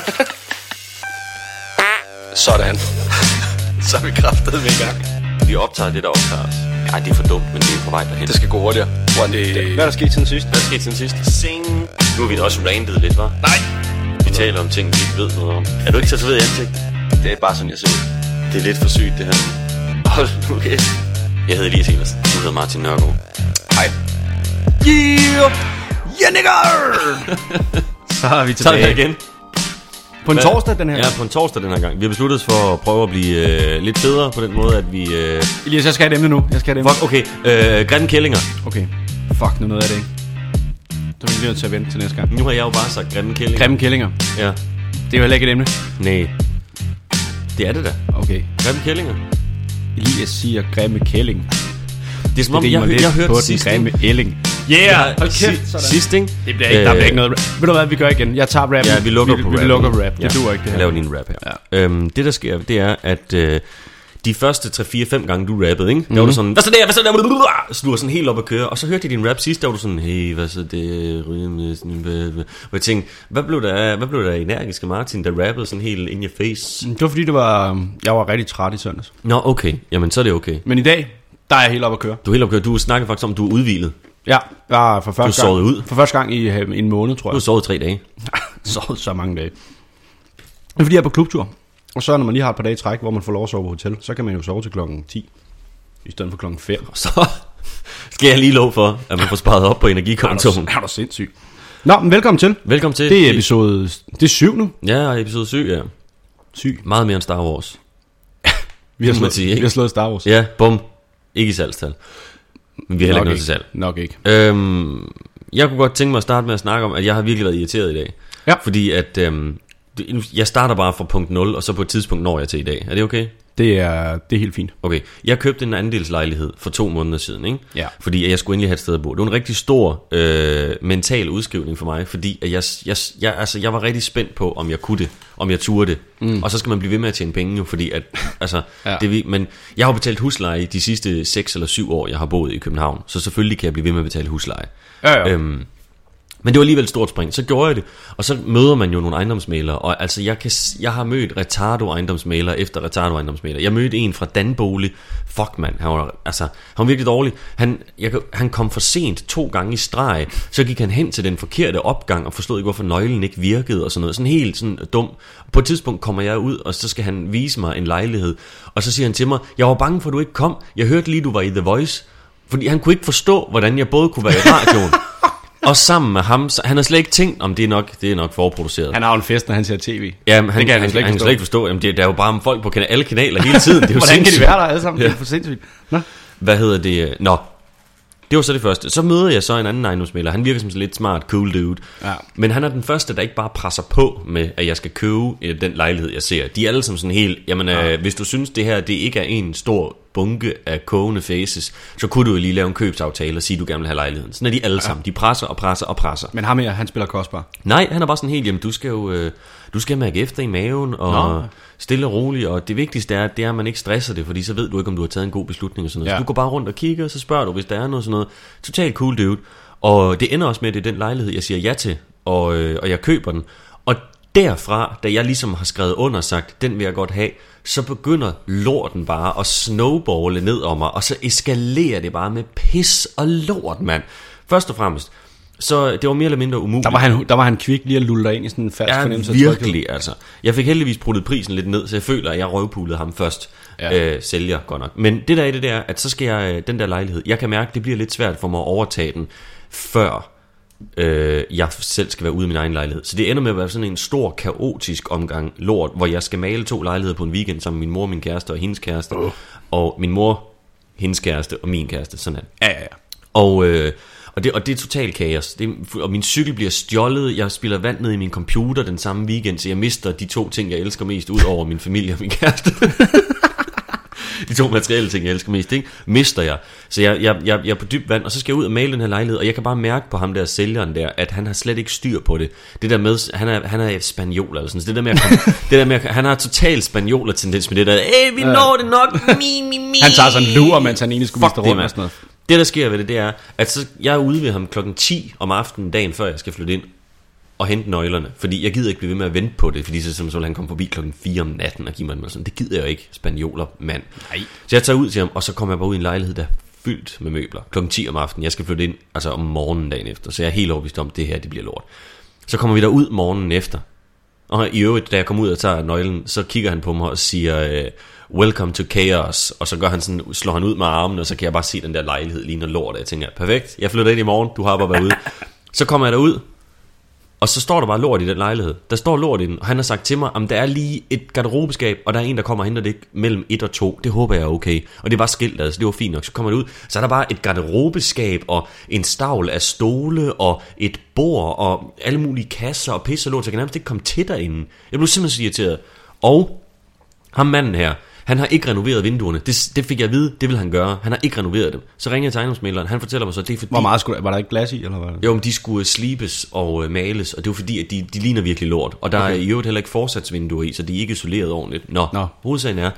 Sådan. Så er vi kraftet med i gang. Vi optager det, der optager os. Ej, det er for dumt, men det er på vej derhen. Det skal gå hurtigere. One day. Hvad er der sket siden sidst? Hvad skete siden sidst? Sing. Nu har vi da også randet lidt, hva'? Nej. Vi taler om ting, vi ikke ved noget om. Er du ikke tatoveret i ansigt? Det er bare sådan, jeg ser ud. Det er lidt for sygt, det her. Hold nu kæft. Jeg hedder Elias Elers. Du hedder Martin Nørgaard. Hej. Yeah! Yeah, nigger! Så er vi Så er vi tilbage. igen. På en torsdag, den her. Ja, på en torsdag den her gang. Vi har besluttet os for at prøve at blive øh, lidt bedre på den måde, at vi... Øh... Elias, jeg skal have et emne nu. Jeg skal have et emne. Fuck, okay. Øh, grimme kællinger. Okay. Fuck, nu noget af det ikke. Så er vi lige nødt til at vente til næste gang. Nu har jeg jo bare sagt grimme kællinger. Grimme kællinger. Ja. Det er jo heller ikke et emne. Nej. Det er det da. Okay. Grimme kællinger. Elias siger grimme kælling. Det er som om, Det jeg, jeg, jeg hørte på sidst, grimme ikke? Yeah, hold kæft, sådan. Sidst, ikke? Det bliver ikke, der bliver ikke noget. Ved du hvad, vi gør igen. Jeg tager rap. Ja, vi lukker på vi, rap. Vi lukker rap. Det duer ikke, det Jeg her. laver lige en rap her. Ja. Øhm, det der sker, det er, at øh, de første 3-4-5 gange du rappede, ikke? Mm. Der var du sådan, hvad så der, hvad så der, var sådan helt op at køre. Og så hørte jeg din rap sidst, der var du sådan, hey, hvad så det. Og jeg tænkte, hvad blev der, hvad blev der energiske Martin, der rappede sådan helt in your face? Det var fordi, det var, jeg var rigtig træt i søndags. Nå, okay, jamen så er det okay. Men i dag, der er jeg helt op at køre. Du er helt op at køre. Du snakker faktisk om, du er udvilet. Ja, er for første, Du gang, sovede ud. for første gang i øh, en måned, tror Du jeg. har sovet tre dage. sovet så mange dage. Det er fordi, jeg er på klubtur. Og så når man lige har et par dage i træk, hvor man får lov at sove på hotel, så kan man jo sove til klokken 10, i stedet for klokken 5. Så skal jeg lige love for, at man får sparet op på energikontoen. Er du sindssyg? Nå, men velkommen til. Velkommen til. Det er episode... Det er syv nu. Ja, episode 7, ja. Syg. Meget mere end Star Wars. Vi har, slået, sige, vi har slået Star Wars. Ja, bum. Ikke i salgstal. Men vi har heller ikke noget til salg. Nok ikke. Øhm, jeg kunne godt tænke mig at starte med at snakke om, at jeg har virkelig været irriteret i dag. Ja. Fordi at, øhm, jeg starter bare fra punkt 0, og så på et tidspunkt når jeg til i dag. Er det okay? Det er, det er helt fint. Okay, jeg købte en andelslejlighed for to måneder siden, ikke? Ja. Fordi jeg skulle endelig have et sted at bo. Det var en rigtig stor øh, mental udskrivning for mig, fordi at jeg, jeg, jeg, altså, jeg var rigtig spændt på, om jeg kunne det, om jeg turde det. Mm. Og så skal man blive ved med at tjene penge, jo, fordi at, altså, Ja. det, men jeg har betalt husleje de sidste 6 eller 7 år, jeg har boet i København, så selvfølgelig kan jeg blive ved med at betale husleje. Ja, ja. Øhm, men det var alligevel et stort spring. Så gjorde jeg det. Og så møder man jo nogle ejendomsmalere. Og altså, jeg, kan, jeg har mødt retardo ejendomsmalere efter retardo ejendomsmalere. Jeg mødte en fra Danbolig. Fuck, mand. Han var, altså, han var virkelig dårlig. Han, jeg, han kom for sent to gange i streg. Så gik han hen til den forkerte opgang og forstod ikke, hvorfor nøglen ikke virkede og sådan noget. Sådan helt sådan dum. På et tidspunkt kommer jeg ud, og så skal han vise mig en lejlighed. Og så siger han til mig, jeg var bange for, at du ikke kom. Jeg hørte lige, du var i The Voice. Fordi han kunne ikke forstå, hvordan jeg både kunne være i radioen og sammen med ham, så han har slet ikke tænkt, om det er nok, det er nok forproduceret. Han har jo en fest, når han ser tv. Ja, men han, det kan han, han slet ikke han kan forstå. slet ikke forstå. Jamen, det, der er jo bare folk på alle kanaler hele tiden. Det er jo Hvordan kan de sindssygt. være der alle sammen? Ja. Det er for sindssygt. Nå. Hvad hedder det? Nå, det var så det første. Så møder jeg så en anden ejendomsmælder. Han virker som sådan lidt smart, cool dude. Ja. Men han er den første, der ikke bare presser på med, at jeg skal købe øh, den lejlighed, jeg ser. De er alle som sådan helt, jamen ja. øh, hvis du synes, det her det ikke er en stor bunke af kogende faces, så kunne du jo lige lave en købsaftale og sige, at du gerne vil have lejligheden. Sådan er de alle ja. sammen. De presser og presser og presser. Men ham her, han spiller kostbar. Nej, han er bare sådan helt, jamen du skal jo øh, du skal mærke efter i maven, og Nå. Stille og roligt, og det vigtigste er, det er, at man ikke stresser det, fordi så ved du ikke, om du har taget en god beslutning og sådan noget. Ja. Ja. Så du går bare rundt og kigger, og så spørger du, hvis der er noget sådan noget. Totalt cool dude. Og det ender også med, at det er den lejlighed, jeg siger ja til, og, øh, og jeg køber den. Og derfra, da jeg ligesom har skrevet under sagt, den vil jeg godt have, så begynder lorten bare at snowballe ned om mig, og så eskalerer det bare med pis og lort, mand. Først og fremmest, så det var mere eller mindre umuligt. Der var han, der var han kvik lige at lulle dig ind i sådan en falsk Ja, fornemmelse virkelig altså. Jeg fik heldigvis pruttet prisen lidt ned, så jeg føler, at jeg røvpulede ham først. Ja. Ja. Øh, sælger godt nok. Men det der er det der, at så skal jeg, øh, den der lejlighed, jeg kan mærke, det bliver lidt svært for mig at overtage den, før øh, jeg selv skal være ude af min egen lejlighed. Så det ender med at være sådan en stor, kaotisk omgang lort, hvor jeg skal male to lejligheder på en weekend sammen med min mor, min kæreste og hendes kæreste. Uh. Og min mor, hendes kæreste og min kæreste, sådan er det. Ja, ja, ja. Og, øh, og, det, og det er total kaos. Det, og min cykel bliver stjålet. Jeg spiller vand ned i min computer den samme weekend, så jeg mister de to ting, jeg elsker mest, ud over min familie og min kæreste. de to materielle ting, jeg elsker mest, ikke? mister jeg. Så jeg, jeg, jeg, jeg er på dyb vand, og så skal jeg ud og male den her lejlighed, og jeg kan bare mærke på ham der sælgeren der, at han har slet ikke styr på det. Det der med, han er, han er spanjol eller sådan, så det der med at komme, det der med at, han har total spanioler tendens med det der, hey, vi når det nok, mi, mi, mi. Han tager sådan en lur, mens han egentlig skulle vise rundt og sådan noget. Det, der sker ved det, det er, at så, jeg er ude ved ham klokken 10 om aftenen, dagen før jeg skal flytte ind. Og hente nøglerne, fordi jeg gider ikke blive ved med at vente på det, fordi så, så vil han komme forbi klokken 4 om natten og give mig og sådan. Det gider jeg jo ikke, spanioler, mand. Nej. Så jeg tager ud til ham, og så kommer jeg bare ud i en lejlighed, der er fyldt med møbler. Klokken 10 om aftenen, jeg skal flytte ind, altså om morgenen dagen efter, så jeg er helt overbevist om, at det her, det bliver lort. Så kommer vi derud morgenen efter, og i øvrigt, da jeg kommer ud og tager nøglen, så kigger han på mig og siger, øh, welcome to chaos, og så gør han sådan, slår han ud med armen, og så kan jeg bare se den der lejlighed ligner lort, og jeg tænker, perfekt, jeg flytter ind i morgen, du har bare været ude. Så kommer jeg derud, og så står der bare lort i den lejlighed. Der står lort i den, og han har sagt til mig, om der er lige et garderobeskab, og der er en, der kommer og henter det mellem 1 og 2. Det håber jeg er okay. Og det var skilt, altså det var fint nok. Så kommer det ud, så er der bare et garderobeskab, og en stavl af stole, og et bord, og alle mulige kasser, og pisse og lort. Så jeg kan nærmest ikke komme til derinde. Jeg blev simpelthen så irriteret. Og ham manden her, han har ikke renoveret vinduerne. Det, det fik jeg at vide, det vil han gøre. Han har ikke renoveret dem. Så ringer jeg til ejendomsmæleren. Han fortæller mig så, at det er fordi... Hvor meget skulle, var der ikke glas i, eller hvad? Jo, men de skulle slibes og øh, males, og det var fordi, at de, de ligner virkelig lort. Og der okay. er i øvrigt heller ikke forsatsvinduer i, så de er ikke isoleret ordentligt. Nå, Nå. Hovedsagen er, jeg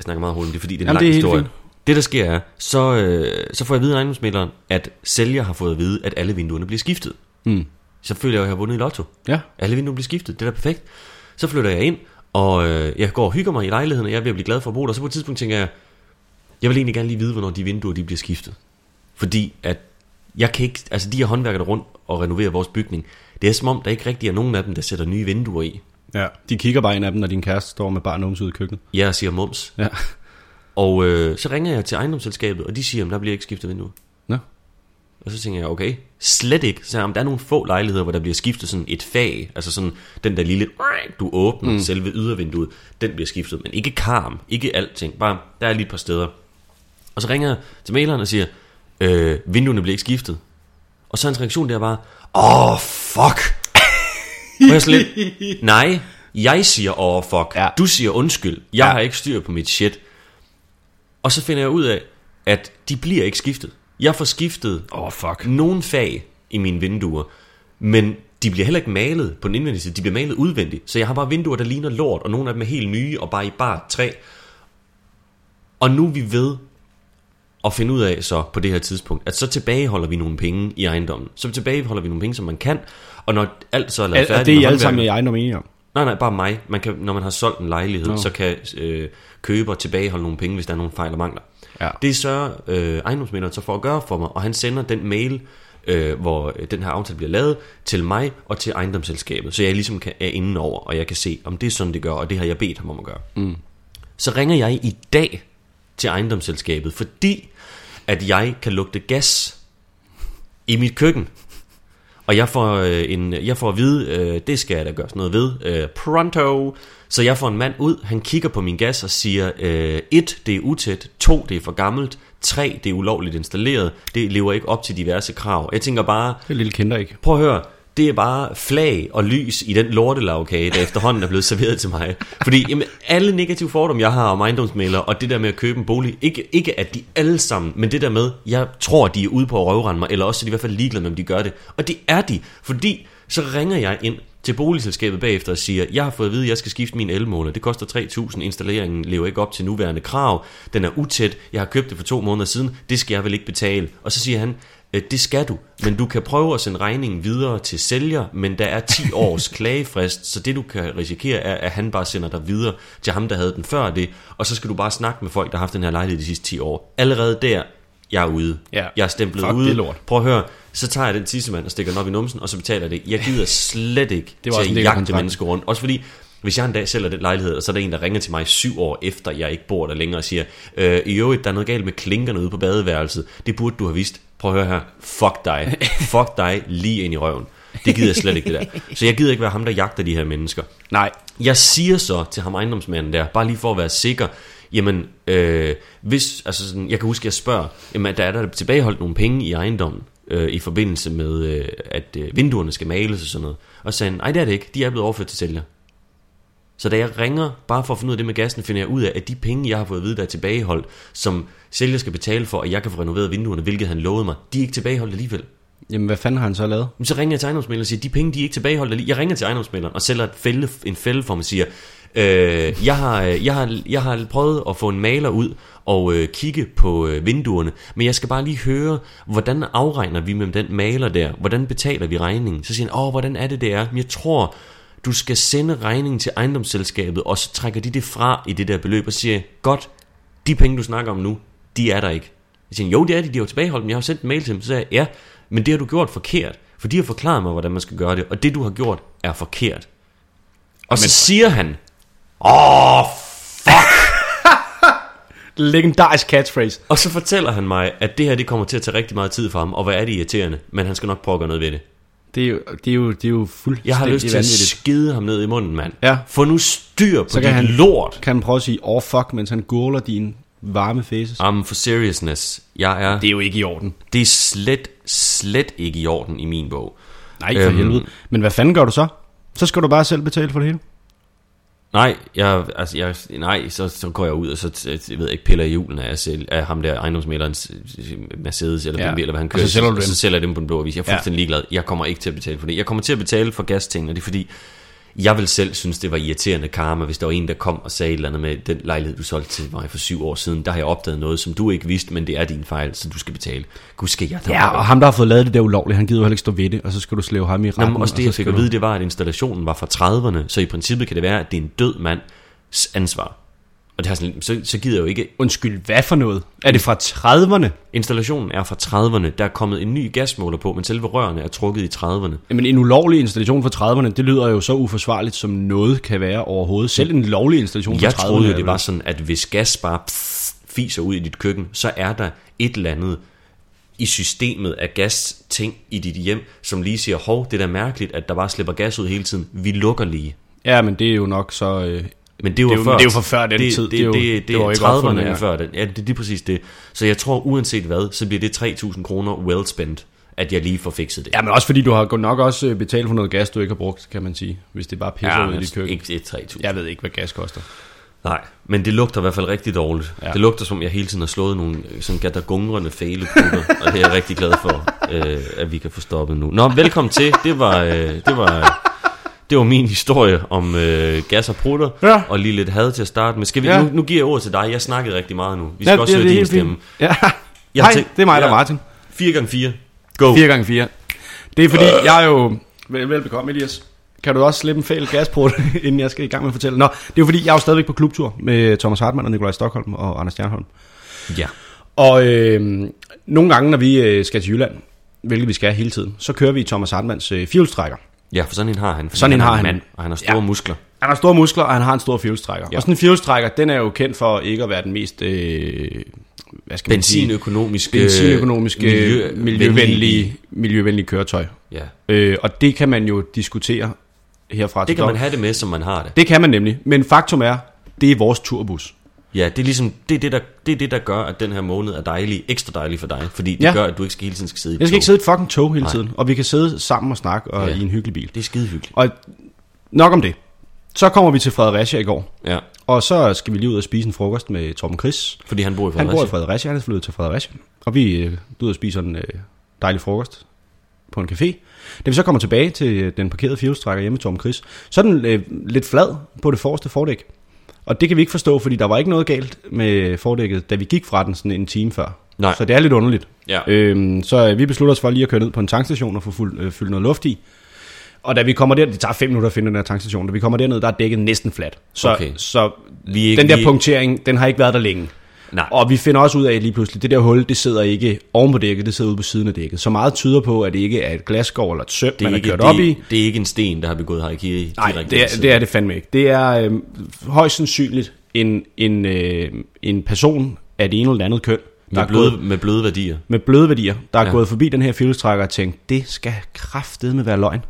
snakker meget hurtigt, det er fordi, det er en Jamen, lang det er historie. fint. Det der sker er, så, øh, så får jeg at vide af ejendomsmæleren, at sælger har fået at vide, at alle vinduerne bliver skiftet. Mm. Så føler jeg, at jeg har vundet i lotto. Ja. Alle vinduer bliver skiftet, det er da perfekt. Så flytter jeg ind, og øh, jeg går og hygger mig i lejligheden, og jeg er ved at blive glad for at bo der. Så på et tidspunkt tænker jeg, jeg vil egentlig gerne lige vide, hvornår de vinduer de bliver skiftet. Fordi at jeg kan ikke, altså de her håndværkere der rundt og renoverer vores bygning, det er som om, der ikke rigtig er nogen af dem, der sætter nye vinduer i. ja. De kigger bare ind af dem, når din kæreste står med bare numse ude i køkkenet. Jeg siger mums. Ja. Og øh, så ringer jeg til ejendomsselskabet, og de siger, at der bliver ikke skiftet vinduer. Og så tænker jeg, okay, slet ikke. Så om der er nogle få lejligheder, hvor der bliver skiftet sådan et fag, altså sådan den der lille, du åbner mm. selve ydervinduet, den bliver skiftet, men ikke karm, ikke alting, bare der er lige et par steder. Og så ringer jeg til maileren og siger, øh, vinduerne bliver ikke skiftet. Og så er hans reaktion der bare, åh, oh, fuck. Og jeg sådan lidt, nej, jeg siger, åh, oh, fuck. Ja. Du siger undskyld, jeg Ja. har ikke styr på mit shit. Og så finder jeg ud af, at de bliver ikke skiftet. Jeg får skiftet oh, fuck. nogle fag i mine vinduer, men de bliver heller ikke malet på den indvendige side, de bliver malet udvendigt. Så jeg har bare vinduer, der ligner lort, og nogle af dem er helt nye, og bare i bare træ. Og nu er vi ved at finde ud af så på det her tidspunkt, at så tilbageholder vi nogle penge i ejendommen. Så tilbageholder vi nogle penge, som man kan, og når alt så er lavet Er, er færdigt det I alle sammen i ejendom enige om? Nej, nej, bare mig. Man kan, når man har solgt en lejlighed, no. så kan øh, køber tilbageholde nogle penge, hvis der er nogle fejl og mangler. Ja. Det sørger øh, ejendomsmænderen så for at gøre for mig, og han sender den mail, øh, hvor øh, den her aftale bliver lavet, til mig og til ejendomsselskabet, så jeg ligesom kan, er inde over, og jeg kan se, om det er sådan, det gør, og det har jeg bedt ham om at gøre. Mm. Så ringer jeg i dag til ejendomsselskabet, fordi at jeg kan lugte gas i mit køkken. Og jeg får, øh, en, jeg får at vide, øh, det skal jeg da gøre sådan noget ved, øh, pronto. Så jeg får en mand ud, han kigger på min gas og siger, øh, 1, det er utæt, 2, det er for gammelt, 3, det er ulovligt installeret, det lever ikke op til diverse krav. Jeg tænker bare, Det er lille kinder ikke. prøv at høre, det er bare flag og lys i den lortelavkage, der efterhånden er blevet serveret til mig. Fordi jamen, alle negative fordomme, jeg har om ejendomsmalere, og det der med at købe en bolig, ikke, ikke at de alle sammen, men det der med, jeg tror, de er ude på at røvrende mig, eller også er de i hvert fald ligeglade med, om de gør det. Og det er de, fordi så ringer jeg ind til boligselskabet bagefter og siger, jeg har fået at vide, at jeg skal skifte min elmåler. Det koster 3.000, installeringen lever ikke op til nuværende krav, den er utæt, jeg har købt det for to måneder siden, det skal jeg vel ikke betale. Og så siger han, det skal du, men du kan prøve at sende regningen videre til sælger, men der er 10 års klagefrist, så det du kan risikere er, at han bare sender dig videre til ham, der havde den før det, og så skal du bare snakke med folk, der har haft den her lejlighed de sidste 10 år. Allerede der, jeg er ude. Ja. Jeg er stemplet Fuck, ude. det lort. Prøv at høre, så tager jeg den tissemand og stikker den op i numsen, og så betaler det. Jeg gider slet ikke Det var til en at jagte kontrakten. mennesker rundt. Også fordi, hvis jeg en dag sælger den lejlighed, og så er der en, der ringer til mig syv år efter, jeg ikke bor der længere, og siger, øh, i øvrigt, der er noget galt med klinkerne ude på badeværelset. Det burde du have vidst. Prøv at høre her. Fuck dig. Fuck dig lige ind i røven. Det gider jeg slet ikke, det der. Så jeg gider ikke være ham, der jagter de her mennesker. Nej. Jeg siger så til ham ejendomsmanden der, bare lige for at være sikker, jamen, øh, hvis, altså sådan, jeg kan huske, at jeg spørger, jamen, der er der tilbageholdt nogle penge i ejendommen, øh, i forbindelse med, øh, at øh, vinduerne skal males og sådan noget. Og så sagde han, nej det er det ikke, de er blevet overført til sælger. Så da jeg ringer, bare for at finde ud af det med gassen, finder jeg ud af, at de penge, jeg har fået at vide, der er tilbageholdt, som sælger skal betale for, at jeg kan få renoveret vinduerne, hvilket han lovede mig, de er ikke tilbageholdt alligevel. Jamen, hvad fanden har han så lavet? Så ringer jeg til ejendomsmælderen og siger, de penge, de er ikke tilbageholdt. alligevel." Jeg ringer til ejendomsmælderen og sælger et fælde, en fælde for mig og siger, Øh, jeg, har, jeg, har, jeg har prøvet at få en maler ud og øh, kigge på øh, vinduerne, men jeg skal bare lige høre, hvordan afregner vi med den maler der? Hvordan betaler vi regningen? Så siger han, åh, hvordan er det, det er? Men jeg tror, du skal sende regningen til ejendomsselskabet, og så trækker de det fra i det der beløb, og siger, godt, de penge, du snakker om nu, de er der ikke. Jeg siger, jo, det er de, de har jo tilbageholdt dem, jeg har sendt en mail til dem, så sagde jeg, ja, men det har du gjort forkert, for de har forklaret mig, hvordan man skal gøre det, og det, du har gjort, er forkert. Og så siger han, åh, Legendarisk catchphrase. og så fortæller han mig, at det her, det kommer til at tage rigtig meget tid for ham, og hvad er det irriterende, men han skal nok prøve at gøre noget ved det. Det er jo, det er jo, det er jo fuldstændig Jeg har lyst til at skide ham ned i munden, mand. Ja. Få nu styr på Så dit han- lort. Kan han prøve at sige, oh fuck, mens han gurler din varme faces? Um, for seriousness, jeg er, Det er jo ikke i orden. det er slet, slet ikke i orden i min bog. Nej, for Øhm. helvede. Men hvad fanden gør du så? Så skal du bare selv betale for det hele. Nej, jeg, altså, jeg, nej så, så går jeg ud og så jeg ved ikke, piller i julen af, selv, af ham der ejendomsmælerens Mercedes eller Ja. BMW, eller hvad han Og kører. så sælger du og dem. så sælger jeg dem på en blå avis. Jeg er Ja. fuldstændig ligeglad. Jeg kommer ikke til at betale for det. Jeg kommer til at betale for gasting, og det er fordi, jeg vil selv synes, det var irriterende karma, hvis der var en, der kom og sagde et eller andet med den lejlighed, du solgte til mig for syv år siden. Der har jeg opdaget noget, som du ikke vidste, men det er din fejl, så du skal betale. Gud skal jeg da Ja, og ham, der har fået lavet det der ulovligt, han gider jo heller ikke stå ved det, og så skal du slæve ham i retten. Jamen, også og det, så jeg fik skal at vide, det var, at installationen var fra 30'erne, så i princippet kan det være, at det er en død mands ansvar. Og det har sådan, så, så gider jeg jo ikke... Undskyld, hvad for noget? Er det fra 30'erne? Installationen er fra 30'erne, der er kommet en ny gasmåler på, men selve rørene er trukket i 30'erne. Jamen, en ulovlig installation fra 30'erne, det lyder jo så uforsvarligt, som noget kan være overhovedet. Selv en lovlig installation Jeg fra 30'erne. troede jo, det var sådan, at hvis gas bare pff, fiser ud i dit køkken, så er der et eller andet i systemet af gas-ting i dit hjem, som lige siger, hov, det er da mærkeligt, at der bare slipper gas ud hele tiden. Vi lukker lige. Ja, men det er jo nok så... Øh, Men det jo, Det er jo- før, det er jo for før den det, tid. Det, Det det, det, det det var jo er ikke 30'erne opfundet er dengang. før den. Ja, det er lige præcis det. Så jeg tror, uanset hvad, så bliver det 3.000 kroner well spent, at jeg lige får fikset det. ja, men også fordi du har nok også øh, betalt for noget gas, du ikke har brugt, kan man sige. Hvis det bare pisser ud i dit køkken. ikke det er 3.000. Jeg ved ikke, hvad gas koster. Nej, men det lugter i hvert fald rigtig dårligt. Ja. Ja. Det lugter som, jeg hele tiden har slået nogle øh, sådan gadagungrende fæleputter, og det er jeg rigtig glad for, øh, at vi kan få stoppet nu. Nå, velkommen til. Det var, øh, det var, det var min historie om øh, gas og prutter, Ja. og lige lidt had til at starte med. Skal vi, Ja. ja. nu, nu giver jeg ord til dig. Jeg snakkede rigtig meget nu. Vi skal også det, høre det er din stemme. Ja. Jeg Hej, det er mig, der er Ja. Martin. 4 gange 4 Go. 4 gange 4 Det er fordi, jeg er jo... Vel, velbekomme, Elias. Kan du også slippe en fæl gasprut, inden jeg skal i gang med at fortælle? Nå, det er jo fordi, jeg er jo stadigvæk på klubtur med Thomas Hartmann og Nikolaj Stockholm og Anders Stjernholm. Ja. Og øh, nogle gange, når vi øh, skal til Jylland, hvilket vi skal hele tiden, så kører vi i Thomas Hartmanns øh, fjolstrækker. Ja, for sådan en har han. Sådan en har han. mand, og han har store Ja. muskler. Han har store muskler, og han har en stor fjolstrækker. Ja. Og sådan en fjolstrækker, den er jo kendt for ikke at være den mest... Øh, hvad skal man sige? Benzinøkonomisk, benzinøkonomisk, miljø, miljø, miljøvenlige, miljøvenlige køretøj. Ja. Øh, og det kan man jo diskutere herfra Det til kan man dog. have det med, som man har det. Det kan man nemlig. Men faktum er, det er vores turbus. Ja, det er ligesom det er det, der, det er det, der gør, at den her måned er dejlig, ekstra dejlig for dig. Fordi det Ja. gør, at du ikke skal hele tiden skal sidde i Jeg skal tog. ikke sidde i et fucking tog hele Nej. tiden. Og vi kan sidde sammen og snakke og Ja. i en hyggelig bil. Det er skide hyggeligt. Og nok om det. Så kommer vi til Fredericia i går. Ja, Og så skal vi lige ud og spise en frokost med Torben Chris. fordi han bor i Han bor i Fredericia. Fredericia, han er flyttet til Fredericia. Og vi øh, ud og spiser en øh, dejlig frokost på en café. Da vi så kommer tilbage til øh, den parkerede fjolstrækker hjemme med Torben Chris, så er den øh, lidt flad på det forreste fordæk. Og det kan vi ikke forstå, fordi der var ikke noget galt med fordækket, da vi gik fra den sådan en time før. Nej. Så det er lidt underligt. Ja. Øhm, så øh, vi beslutter os for lige at køre ned på en tankstation og få fuld, øh, fyldt noget luft i. Og da vi kommer der, det tager fem minutter at finde den her tankstation, da vi kommer derned, der er dækket næsten fladt. Så, Okay. så Vi ikke- den der vi- punktering, den har ikke været der længe. Nej. Og vi finder også ud af at lige pludselig, det der hul, det sidder ikke oven på dækket, det sidder ude på siden af dækket. Så meget tyder på, at det ikke er et glasskår eller et søm, det er, man har ikke, kørt det, op i. det er ikke en sten, der har begået harakiri. Nej, det er, det er det fandme ikke. Det er øh, højst sandsynligt en, en, øh, en person af det ene eller andet køn, der med, er bløde, gået, med bløde værdier. med bløde værdier, der er Ja. gået forbi den her fjolstrækker og tænkt, det skal kraftedeme være løgn.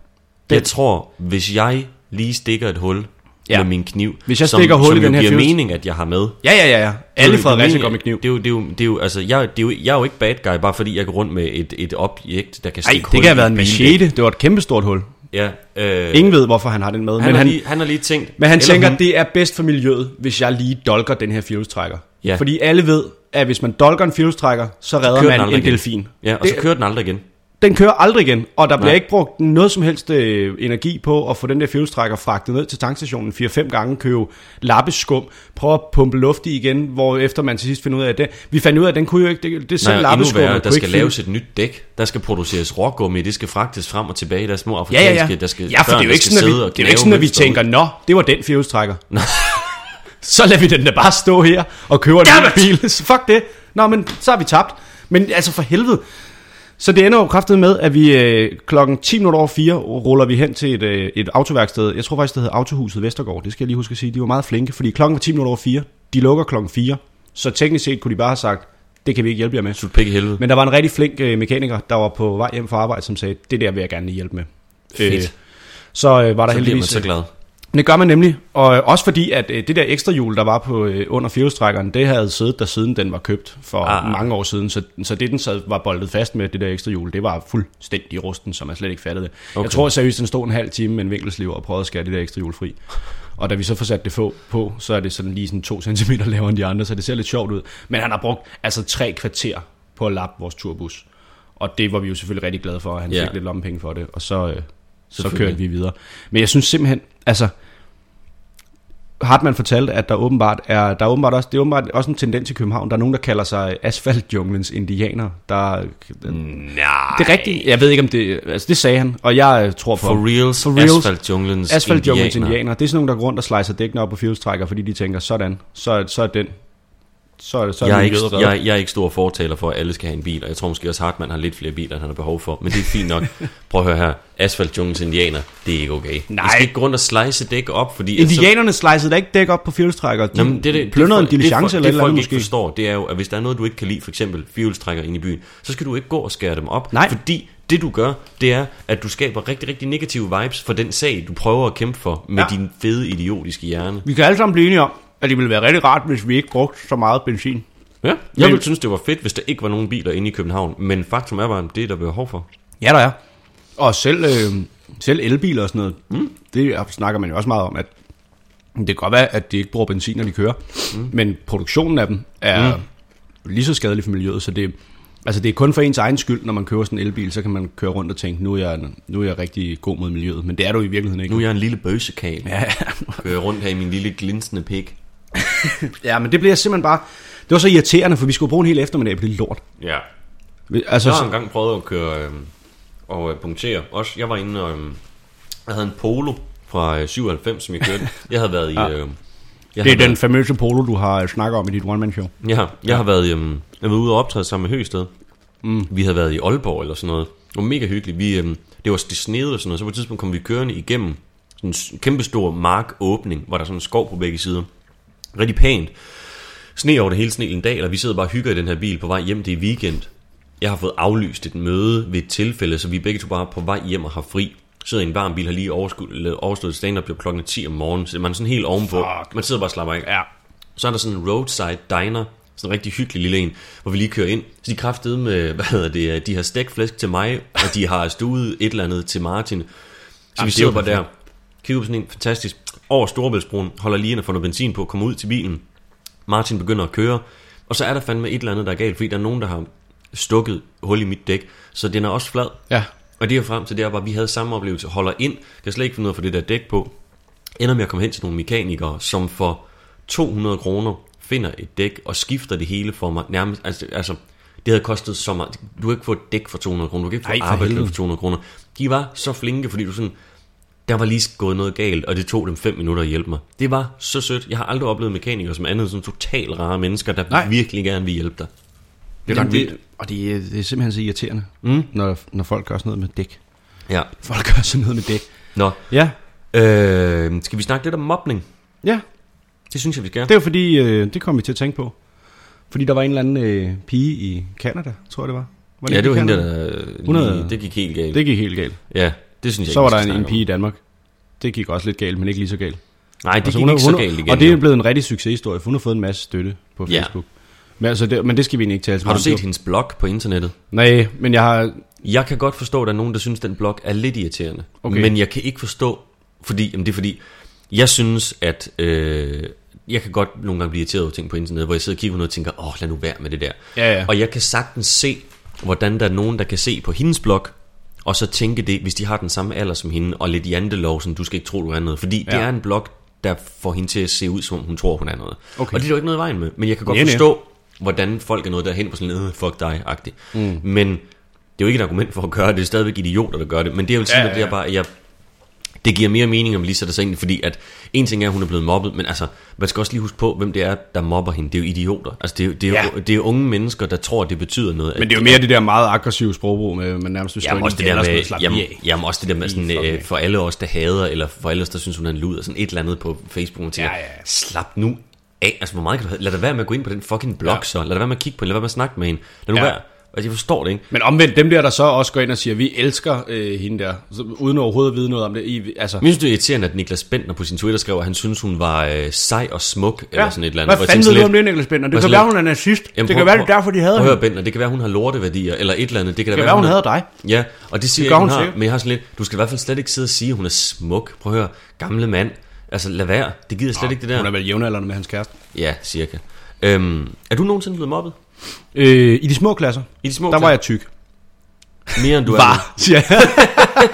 Jeg tror, hvis jeg lige stikker et hul Ja. med min kniv, Hvis jeg som, stikker hul som i den her giver fuse- mening, at jeg har med. Ja, ja, ja, ja. Alle Det er Fredericia det er går med kniv. Det er jo, det er jo, det er jo, altså, jeg, det er jo, jeg er jo ikke bad guy, bare fordi jeg går rundt med et, et objekt, der kan stikke det hul kan have været en machete. Det var et kæmpestort hul. Ja, øh, Ingen ved, hvorfor han har den med. han, Men har han, lige, han har lige tænkt... Men han tænker, hun- det er bedst for miljøet, hvis jeg lige dolker den her fjolstrækker. Ja. Fordi alle ved, at hvis man dolker en fjolstrækker, så redder man en igen. delfin. Ja, og det, så kører den aldrig igen. Den kører aldrig igen, og der bliver Nej. ikke brugt noget som helst øh, energi på at få den der fjolstrækker fragtet ned til tankstationen 4-5 gange, købe lappeskum, prøve at pumpe luft i igen, hvor efter man til sidst finder ud af det. Vi fandt ud af, at den kunne jo ikke, det, det selv lappeskum. værre, der skal laves et nyt dæk. Der skal produceres rågummi, det skal fragtes frem og tilbage. Der er små Ja, afrikanske, ja, ja. der skal ja, for børn, det er jo ikke sådan, at vi, det er jo ikke sådan, at vi tænker, nå, det var den fjolstrækker. så lader vi den da bare stå her og køber en bil. Fuck det. Nå, men så har vi tabt. Men altså for helvede. Så det ender jo kraftet med, at vi øh, klokken 10 minutter over 4 ruller vi hen til et, øh, et autoværksted. Jeg tror faktisk, det hedder Autohuset Vestergaard. Det skal jeg lige huske at sige. De var meget flinke, fordi klokken var 10 minutter over 4. De lukker klokken 4. Så teknisk set kunne de bare have sagt, det kan vi ikke hjælpe jer med. Sut pik i helvede. Men der var en rigtig flink øh, mekaniker, der var på vej hjem fra arbejde, som sagde, det der vil jeg gerne hjælpe med. Fedt. så øh, var der så heldigvis... så glad. Det gør man nemlig, og øh, også fordi, at øh, det der ekstra hjul, der var på øh, under fjolstrækkeren, det havde siddet der siden den var købt for Ah. mange år siden, så, så det den sad, var boldet fast med, det der ekstra hjul, det var fuldstændig rusten, så man slet ikke fattede det. Okay. Jeg tror seriøst, den stod en halv time med en vinkelsliv og prøvede at skære det der ekstra hjul fri. Og da vi så får sat det få på, så er det sådan lige sådan to centimeter lavere end de andre, så det ser lidt sjovt ud. Men han har brugt altså tre kvarter på at lappe vores turbus. Og det var vi jo selvfølgelig rigtig glade for, at han Ja. fik lidt lommepenge for det, og så, så kørte vi videre. Men jeg synes simpelthen, altså, Hartmann fortalte, at der åbenbart er, der er åbenbart også, det er åbenbart også en tendens i København. Der er nogen, der kalder sig asfaltjunglens indianer. Der, Nej. det er rigtigt. Jeg ved ikke, om det... Altså, det sagde han, og jeg øh, tror på... For reals, For reals asfaltjunglens Asfaltjunglens indianer. indianer. Det er sådan nogen, der går rundt og slicer dækkene op på fjolstrækker, fordi de tænker, sådan, så, så er den... Så er, så er Jeg er, ikke, jeg, jeg er ikke stor fortaler for, at alle skal have en bil, og jeg tror måske også, Hartmann har lidt flere biler, end han har behov for. Men det er fint nok. Prøv at høre her. Asfaltjunglens indianer, det er ikke okay. Nej. Vi skal ikke gå rundt og slice dæk op, fordi... at så- Indianerne slicede da ikke dæk op på fjolstrækker. De Nå, men det, det, pløndrede en det, det, diligence eller et det, eller folk andet ikke måske. forstår, det er jo, at hvis der er noget, du ikke kan lide, for eksempel fjolstrækker ind i byen, så skal du ikke gå og skære dem op. Nej. Fordi det du gør, det er, at du skaber rigtig, rigtig negative vibes for den sag, du prøver at kæmpe for med ja. din fede, idiotiske hjerne. Vi kan alle sammen blive enige om, at det ville være rigtig rart, hvis vi ikke brugte så meget benzin. Ja, jeg Men- ville synes, det var fedt, hvis der ikke var nogen biler inde i København. Men faktum er bare, det er der behov for. Ja, der er. Og selv, øh, selv elbiler og sådan noget, mm. det snakker man jo også meget om, at det kan godt være, at de ikke bruger benzin, når de kører, mm. men produktionen af dem er mm. lige så skadelig for miljøet, så det, altså det er kun for ens egen skyld, når man køber sådan en elbil, så kan man køre rundt og tænke, nu er jeg, nu er jeg rigtig god mod miljøet, men det er du i virkeligheden ikke. Nu er jeg en lille bøsekal. Ja, Kører rundt her i min lille glinsende pik. ja, men det bliver simpelthen bare, det var så irriterende, for vi skulle bruge en hel eftermiddag på det lort. Ja. Altså, Jeg har engang prøvet at køre øh, og øh, punktere. Også, jeg var inde og... Øh, jeg havde en Polo fra øh, 97, som jeg kørte. Jeg havde været i... Ja. Øh, jeg det er den famøse polo, du har snakket om i dit one-man-show. Jeg har, jeg har været, øhm, jeg har været ude og optræde sammen med Høgsted. Mm. Vi havde været i Aalborg eller sådan noget. Det var mega hyggeligt. Vi, øhm, det var det snede og sådan noget. Så på et tidspunkt kom vi kørende igennem sådan en kæmpestor markåbning, hvor der er sådan en skov på begge sider. Rigtig pænt. Sne over det hele sne en dag, og vi sidder bare og hygger i den her bil på vej hjem. Det er weekend. Jeg har fået aflyst et møde ved et tilfælde, så vi er begge to bare på vej hjem og har fri. Sidder i en varm bil, har lige overstået stand-up, bliver klokken 10 om morgenen, så man er sådan helt ovenpå. Fuck. Man sidder bare og slapper af. Ja. Så er der sådan en roadside diner, sådan en rigtig hyggelig lille en, hvor vi lige kører ind. Så de kraftede med, hvad hedder det, de har stegt flæsk til mig, og de har stuet et eller andet til Martin. Så Jamen, vi det er sidder bare der, kigger på sådan en fantastisk, over Storebæltsbroen, holder lige ind og får noget benzin på, kommer ud til bilen. Martin begynder at køre, og så er der fandme et eller andet, der er galt, fordi der er nogen, der har stukket hul i mit dæk, så den er også flad. Ja. Og det er frem til, det bare, at vi havde samme oplevelse. Holder ind, kan slet ikke finde ud af at få det der dæk på. Ender med at komme hen til nogle mekanikere, som for 200 kroner finder et dæk og skifter det hele for mig. Nærmest, altså, altså det havde kostet så meget. Du kan ikke få et dæk for 200 kroner. Du kan ikke få Ej, for arbejde helvede. for 200 kroner. De var så flinke, fordi du sådan, der var lige gået noget galt, og det tog dem 5 minutter at hjælpe mig. Det var så sødt. Jeg har aldrig oplevet mekanikere som andet, sådan totalt rare mennesker, der Nej. Virkelig gerne vil hjælpe dig. Det er Jamen, vildt. Og det, er- det er simpelthen så irriterende, Mm. når, når folk gør sådan noget med dæk. Ja. Folk gør sådan noget med dæk. Nå, Ja. øh, skal vi snakke lidt om mobning? Ja, Det synes jeg, vi skal. det er jo fordi, øh, det kom vi til at tænke på. Fordi der var en eller anden øh, pige i Canada, tror jeg det var. var ja, det var hende, der... Havde- Det gik helt galt. Det gik helt galt. Ja, det synes jeg Så ikke, var der en, en pige i Danmark. Det gik også lidt galt, men ikke lige så galt. om. Nej, det Altså, gik hun ikke så hun er- galt igen. Og det er blevet en rigtig succeshistorie, for hun har fået en masse støtte på Ja. Facebook. Men, altså, det, men det skal vi ikke tale så Har du om. set hendes blog på internettet? Nej, men jeg har... Jeg kan godt forstå, at der er nogen, der synes, at den blog er lidt irriterende. Okay. Men jeg kan ikke forstå, fordi, jamen det er fordi, jeg synes, at øh, jeg kan godt nogle gange blive irriteret over ting på internettet, hvor jeg sidder og kigger på noget og tænker, åh, lad nu være med det der. Ja, ja. Og jeg kan sagtens se, hvordan der er nogen, der kan se på hendes blog, og så tænke det, hvis de har den samme alder som hende, og lidt jantelov, sådan, du skal ikke tro, du er noget. Fordi ja. det Ja. er en blog, der får hende til at se ud, som om hun tror, hun er noget. Okay. Og det er jo ikke noget i vejen med. Men jeg kan godt nej. forstå, hvordan folk er noget derhen på sådan en, "Øh, fuck dig-agtig. Mm. Men det er jo ikke et argument for at gøre det, det er stadigvæk idioter, der gør det. Men det jeg vil sige, Ja, ja, ja, det er ja. bare, at jeg, det giver mere mening, om lige sætter sig ind fordi at en ting er, at hun er blevet mobbet, men altså, man skal også lige huske på, hvem det er, der mobber hende. Det er jo idioter. Altså, det er, det er, Ja. jo, det er unge mennesker, der tror, at det betyder noget. Men det er jo mere det der meget aggressive sprogbrug, med, man nærmest Jamen også det der og med, jamen, jamen også det der med sådan, øh, for alle os, der hader, eller for alle os, der synes, hun er en luder, sådan et eller andet på Facebook, man tænker, Ja, ja, slap nu af, altså hvor meget kan du have? Lad da være med at gå ind på den fucking blog Ja. så, lad da være med at kigge på hende, lad være med at snakke med hende, lad nu Ja. være, altså jeg forstår det ikke. Men omvendt, dem der, der så også går ind og siger, vi elsker øh, hende der, så, uden overhovedet at vide noget om det. I, altså, jeg synes, det er irriterende, at Niklas Bentner på sin Twitter skrev, at han synes, hun var øh, sej og smuk, ja. eller sådan et eller andet. Hvad fanden ved du om det, Niklas Bender? Det kan være, hun er nazist. Jamen, det kan være, det er derfor, de høre, hende. Bentner, det kan være, hun har lorteværdier, eller et eller andet. Det kan, Det kan være, hun har- hader dig. Ja, og det siger Det jeg, hun hun har, men jeg har sådan lidt, du skal i hvert fald slet ikke sidde og sige, at hun er smuk. Prøv at høre, gamle mand. Altså, lad være. Det gider slet ikke, det der. Hun er vel jævnaldrende med hans kæreste. Ja, cirka. Øhm, er du nogensinde blevet mobbet? Øh, I de små klasser, I de små der var jeg tyk. Mere end du Var, siger jeg.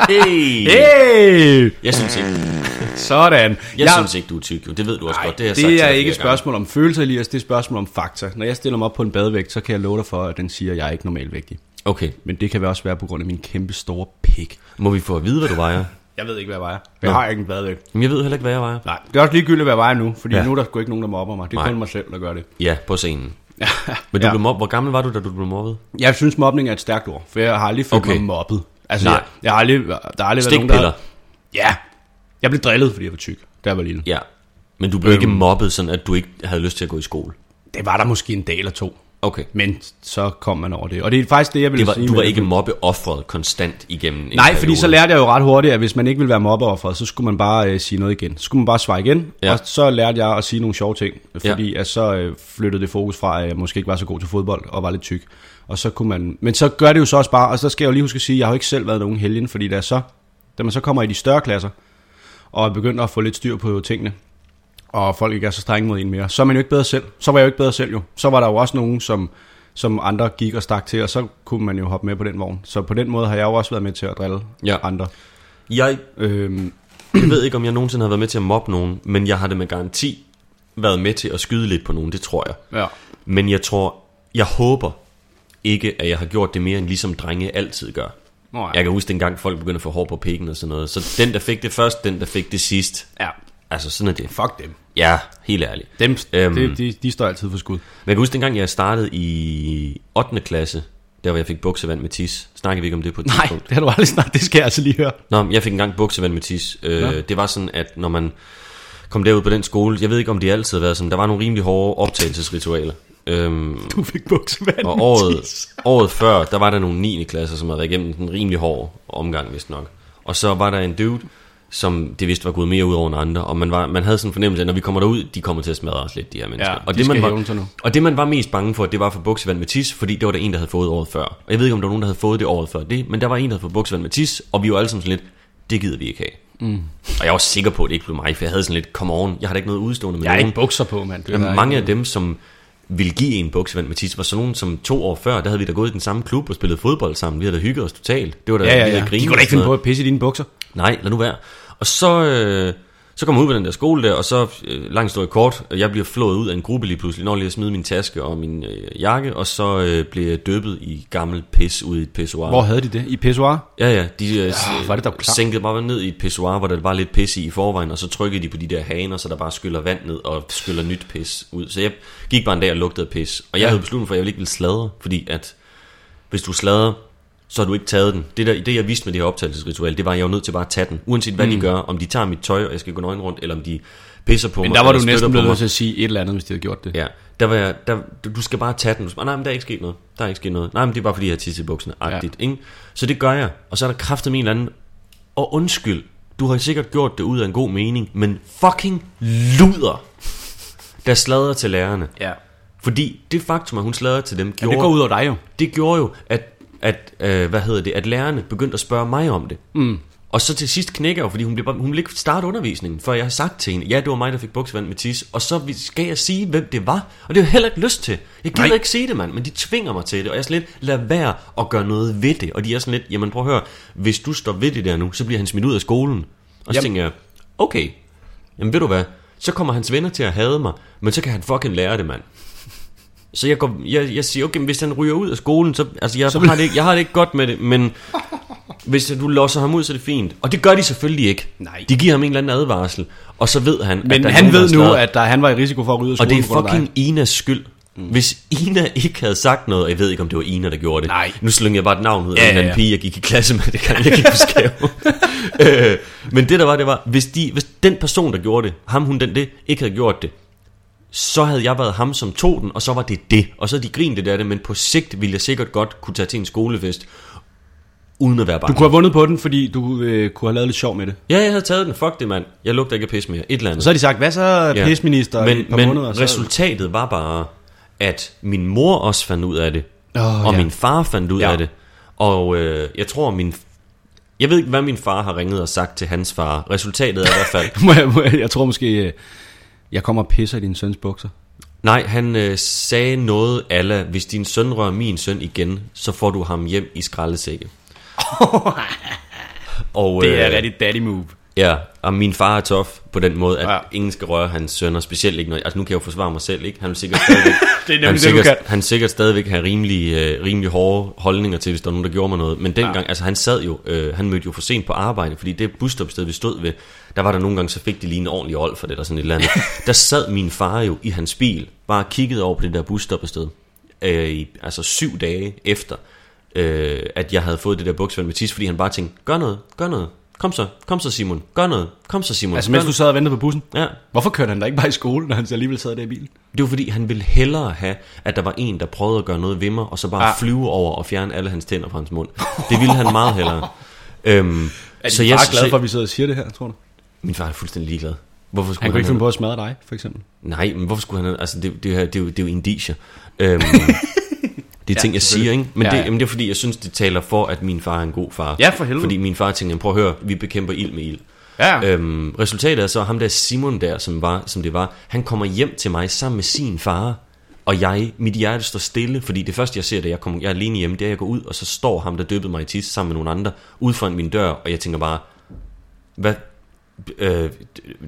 Hey. Hey! Jeg synes ikke. Sådan. Jeg synes ikke, du er tyk. Jo. Det ved du også Nej, godt. Det, har jeg det, sagt er ikke et spørgsmål om følelser, Elias. Det er et spørgsmål om fakta. Når jeg stiller mig op på en badevægt, så kan jeg love dig for, at den siger, at jeg er ikke normalvægtig. Okay. Men det kan også være på grund af min kæmpe store pik. Må vi få at vide, hvad du vejer? Jeg ved ikke, hvad jeg vejer. Jeg har ikke en badevægt. Men jeg ved heller ikke, hvad jeg vejer. Nej, det er også ligegyldigt, hvad jeg vejer nu, fordi Ja. ja. nu er der sgu ikke nogen, der mobber mig. Det er Nej. kun mig selv, der gør det. Ja, på scenen. Men du Ja. blev mobbet. Hvor gammel var du, da du blev mobbet? Jeg synes, mobning er et stærkt ord, for jeg har aldrig følt Okay. mig mobbet. Altså, Nej. jeg, jeg har aldrig, der har aldrig været nogen, der... Ja. Jeg blev drillet, fordi jeg var tyk, da jeg var lille. Ja. Men du blev ikke Øhm. mobbet, sådan at du ikke havde lyst til at gå i skole. Det var der måske en dag eller to, Okay. men så kom man over det. Og det er faktisk det, jeg vil Det var, sige. du var ikke mobbeoffret konstant igennem en Nej, periode. fordi så lærte jeg jo ret hurtigt, at hvis man ikke ville være mobbeofferet, så skulle man bare øh, sige noget igen. Så skulle man bare svare igen, Ja. og så lærte jeg at sige nogle sjove ting, fordi ja. at så øh, flyttede det fokus fra, at jeg måske ikke var så god til fodbold og var lidt tyk. Og så kunne man, men så gør det jo så også bare, og så skal jeg jo lige huske at sige, at jeg har jo ikke selv været nogen helgen, fordi da, så, da man så kommer i de større klasser, og er begyndt at få lidt styr på tingene, og folk ikke er så strenge mod en mere, så er man jo ikke bedre selv. Så var jeg jo ikke bedre selv jo. Så var der jo også nogen, som, som andre gik og stak til, og så kunne man jo hoppe med på den vogn. Så på den måde har jeg jo også været med til at drille Ja. andre. Jeg, Øhm, jeg ved ikke, om jeg nogensinde har været med til at mobbe nogen, men jeg har det med garanti været med til at skyde lidt på nogen, det tror jeg. ja. Men jeg tror, jeg håber ikke, at jeg har gjort det mere, end ligesom drenge altid gør. Nå, ja. Jeg kan huske dengang folk begyndte at få hår på pikken og sådan noget. Så den, der fik det først, den, der fik det sidst. ja. Altså, sådan er det. Fuck dem. Ja, helt ærligt. Dem, Øhm. øhm, de, de, står altid for skud. Men jeg kan huske dengang, jeg startede i 8. klasse, der hvor jeg fik buksevand med tis. Snakkede vi ikke om det på et Nej, tidspunkt? det har du aldrig snart. Det skal jeg altså lige høre. Nå, jeg fik engang buksevand med tis. Øh, det var sådan, at når man kom derud på den skole, jeg ved ikke, om det altid har været sådan, der var nogle rimelig hårde optagelsesritualer. Øhm, Du fik buksevand. og året, året før, der var der nogle 9. klasser, som havde været igennem en rimelig hård omgang, vist nok. Og så var der en dude, som det vist var gået mere ud over end andre, og man, var, man havde sådan en fornemmelse af, at når vi kommer derud, de kommer til at smadre os lidt, de her mennesker. Ja, og, de det, man var, nu. og det man var mest bange for, det var for buksevand med tis, fordi det var der en, der havde fået året før. Og jeg ved ikke, om der var nogen, der havde fået det året før det, men der var en, der havde fået buksevand med tis, og vi var alle sammen sådan lidt, det gider vi ikke have. Mm. Og jeg var sikker på, at det ikke blev mig, for jeg havde sådan lidt, come on, jeg har da ikke noget udstående med Jeg har nogen. ikke bukser på, mand. Det Jamen, mange af dem, som ville give en buksevand med tis, var sådan nogen, som to år før, der havde vi da gået i den samme klub og spillet fodbold sammen. Vi havde da hygget os totalt. Det var da, Ja, ja, vi ja. havde grinet De kunne da ikke finde på at pisse i dine bukser. Nej, lad nu være. Og så, øh, så kommer jeg ud på den der skole der, og så, øh, langt står kort, og jeg bliver flået ud af en gruppe lige pludselig, når jeg lige at smide min taske og min øh, jakke, og så øh, bliver jeg dyppet i gammel pis ud i et pissoir. Hvor havde de det? I pissoir? Ja, ja, de øh, hvor er det klamt. sænkede bare ned i et pissoir, hvor der var lidt pis i i forvejen, og så trykkede de på de der haner, så der bare skyller vand ned og skyller nyt pis ud. Så jeg gik bare en dag og lugtede pis. Og jeg Ja. havde besluttet for, at jeg ville ikke ville sladre, fordi at hvis du sladrer, så har du ikke taget den. Det, der, det jeg vidste med det her optagelsesritual, det var, at jeg var nødt til bare at tage den. Uanset hvad mm. de gør, om de tager mit tøj, og jeg skal gå nøgen rundt, eller om de pisser på Men mig. der var du næsten blevet nødt til at sige et eller andet, hvis de havde gjort det. Ja, der var jeg, der, du skal bare tage den. Du skal, nej, men der er ikke sket noget. Der er ikke sket noget. Nej, men det er bare fordi, jeg har tisset i bukserne. Agtigt, ja. ikke? Så det gør jeg. Og så er der kraftet min eller anden. Og undskyld, du har sikkert gjort det ud af en god mening, men fucking luder, der slader til lærerne. ja. Fordi det faktum, at hun sladrede til dem, ja gjorde, det går ud over dig jo. det gjorde jo, at, at, øh, hvad hedder det, at lærerne begyndte at spørge mig om det. Mm. Og så til sidst knækker jeg fordi hun, bliver bare, hun vil ikke starte undervisningen, før jeg har sagt til hende, ja, det var mig, der fik buksevand med tis, og så skal jeg sige, hvem det var. Og det har jeg heller ikke lyst til. Jeg gider Nej. ikke sige det, mand, men de tvinger mig til det, og jeg er sådan lidt, lad være at gøre noget ved det. Og de er sådan lidt, jamen prøv at høre, hvis du står ved det der nu, så bliver han smidt ud af skolen. Og så Jamen. tænker jeg, okay, jamen ved du hvad, så kommer hans venner til at hade mig, men så kan han fucking lære det, mand. Så jeg, går, jeg, jeg siger, okay, hvis han ryger ud af skolen, så, altså jeg, så har det ikke, jeg har det ikke godt med det, men hvis du losser ham ud, så er det fint. Og det gør de selvfølgelig ikke. Nej. De giver ham en eller anden advarsel, og så ved han, Men at han ved nu, at der, han var i risiko for at ryge ud af Og det skolen er fucking Inas skyld. Hvis Ina ikke havde sagt noget, og jeg ved ikke, om det var Ina, der gjorde det. Nej. Nu slynger jeg bare et navn ud af Ja, en eller ja, anden ja. pige, jeg gik i klasse med. Det kan jeg ikke huske. øh, men det der var, det var, hvis, de, hvis den person, der gjorde det, ham, hun, den, det, ikke havde gjort det, så havde jeg været ham, som tog den, og så var det det. Og så havde de grint det af det, men på sigt ville jeg sikkert godt kunne tage til en skolefest, uden at være bange. Du kunne have vundet på den, fordi du øh, kunne have lavet lidt sjov med det. Ja, jeg havde taget den. Fuck det, mand. Jeg lugter ikke af pis mere. Et eller andet. Og så har de sagt, hvad så, ja. pisminister, men, et par men måneder? Så... resultatet var bare, at min mor også fandt ud af det, Åh, og ja. min far fandt ud Ja. af det. Og øh, jeg tror, min... Jeg ved ikke, hvad min far har ringet og sagt til hans far. Resultatet er i hvert fald... jeg, jeg tror måske, øh, jeg kommer og pisser i din søns bukser. Nej, han øh, sagde noget alla, hvis din søn rører min søn igen, så får du ham hjem i skraldesække. og, Det er øh, rigtig daddy move. Ja, og min far er tof på den måde, at Ja. ingen skal røre hans sønner, specielt ikke noget. Altså nu kan jeg jo forsvare mig selv, ikke? Han vil sikkert stadigvæk, Det er han det, sikkert, kan. han sikkert stadigvæk have rimelig, øh, rimelig hårde holdninger til, hvis der var nogen, der gjorde mig noget. Men dengang, ja. altså han sad jo, øh, han mødte jo for sent på arbejde, fordi det busstopsted, vi stod ved, der var der nogle gange, så fik de lige en ordentlig old for det, eller sådan et eller andet. der sad min far jo i hans bil, bare kiggede over på det der busstoppested, øh, i, altså syv dage efter, øh, at jeg havde fået det der buksvand med tis, fordi han bare tænkte, gør noget, gør noget. Kom så, kom så Simon, gør noget, kom så Simon. Altså mens du noget." sad og ventede på bussen? Ja, Hvorfor kørte han da ikke bare i skole, når han så alligevel sad der i bilen? det var fordi, han ville hellere have, at der var en, der prøvede at gøre noget ved mig, og så bare Ah. ah. flyve over og fjerne alle hans tænder fra hans mund. Det ville han meget hellere. øhm, Er så jeg jeg, glad for, at vi sidder og siger det her, tror du? Min far er fuldstændig ligeglad. Hvorfor skulle Han kunne ikke have- finde på at smadre dig, for eksempel. Nej, men hvorfor skulle han... Altså, det, det, her, det, er, jo, det er jo indicier. Øhm, det er ting, jeg siger, ikke? Men Ja, det, ja. jamen, det er fordi, jeg synes, det taler for, at min far er en god far. Ja, for helvede. Fordi min far tænker, prøv at høre, vi bekæmper ild med ild. Ja. Øhm, resultatet er så, ham der Simon der, som, var, som det var, han kommer hjem til mig sammen med sin far, og jeg, mit hjerte står stille, fordi det første jeg ser, da jeg, kommer, jeg er alene hjemme, det er, at jeg går ud, og så står ham, der døbede mig i tis, sammen med nogle andre, ude foran min dør, og jeg tænker bare, hvad, øh,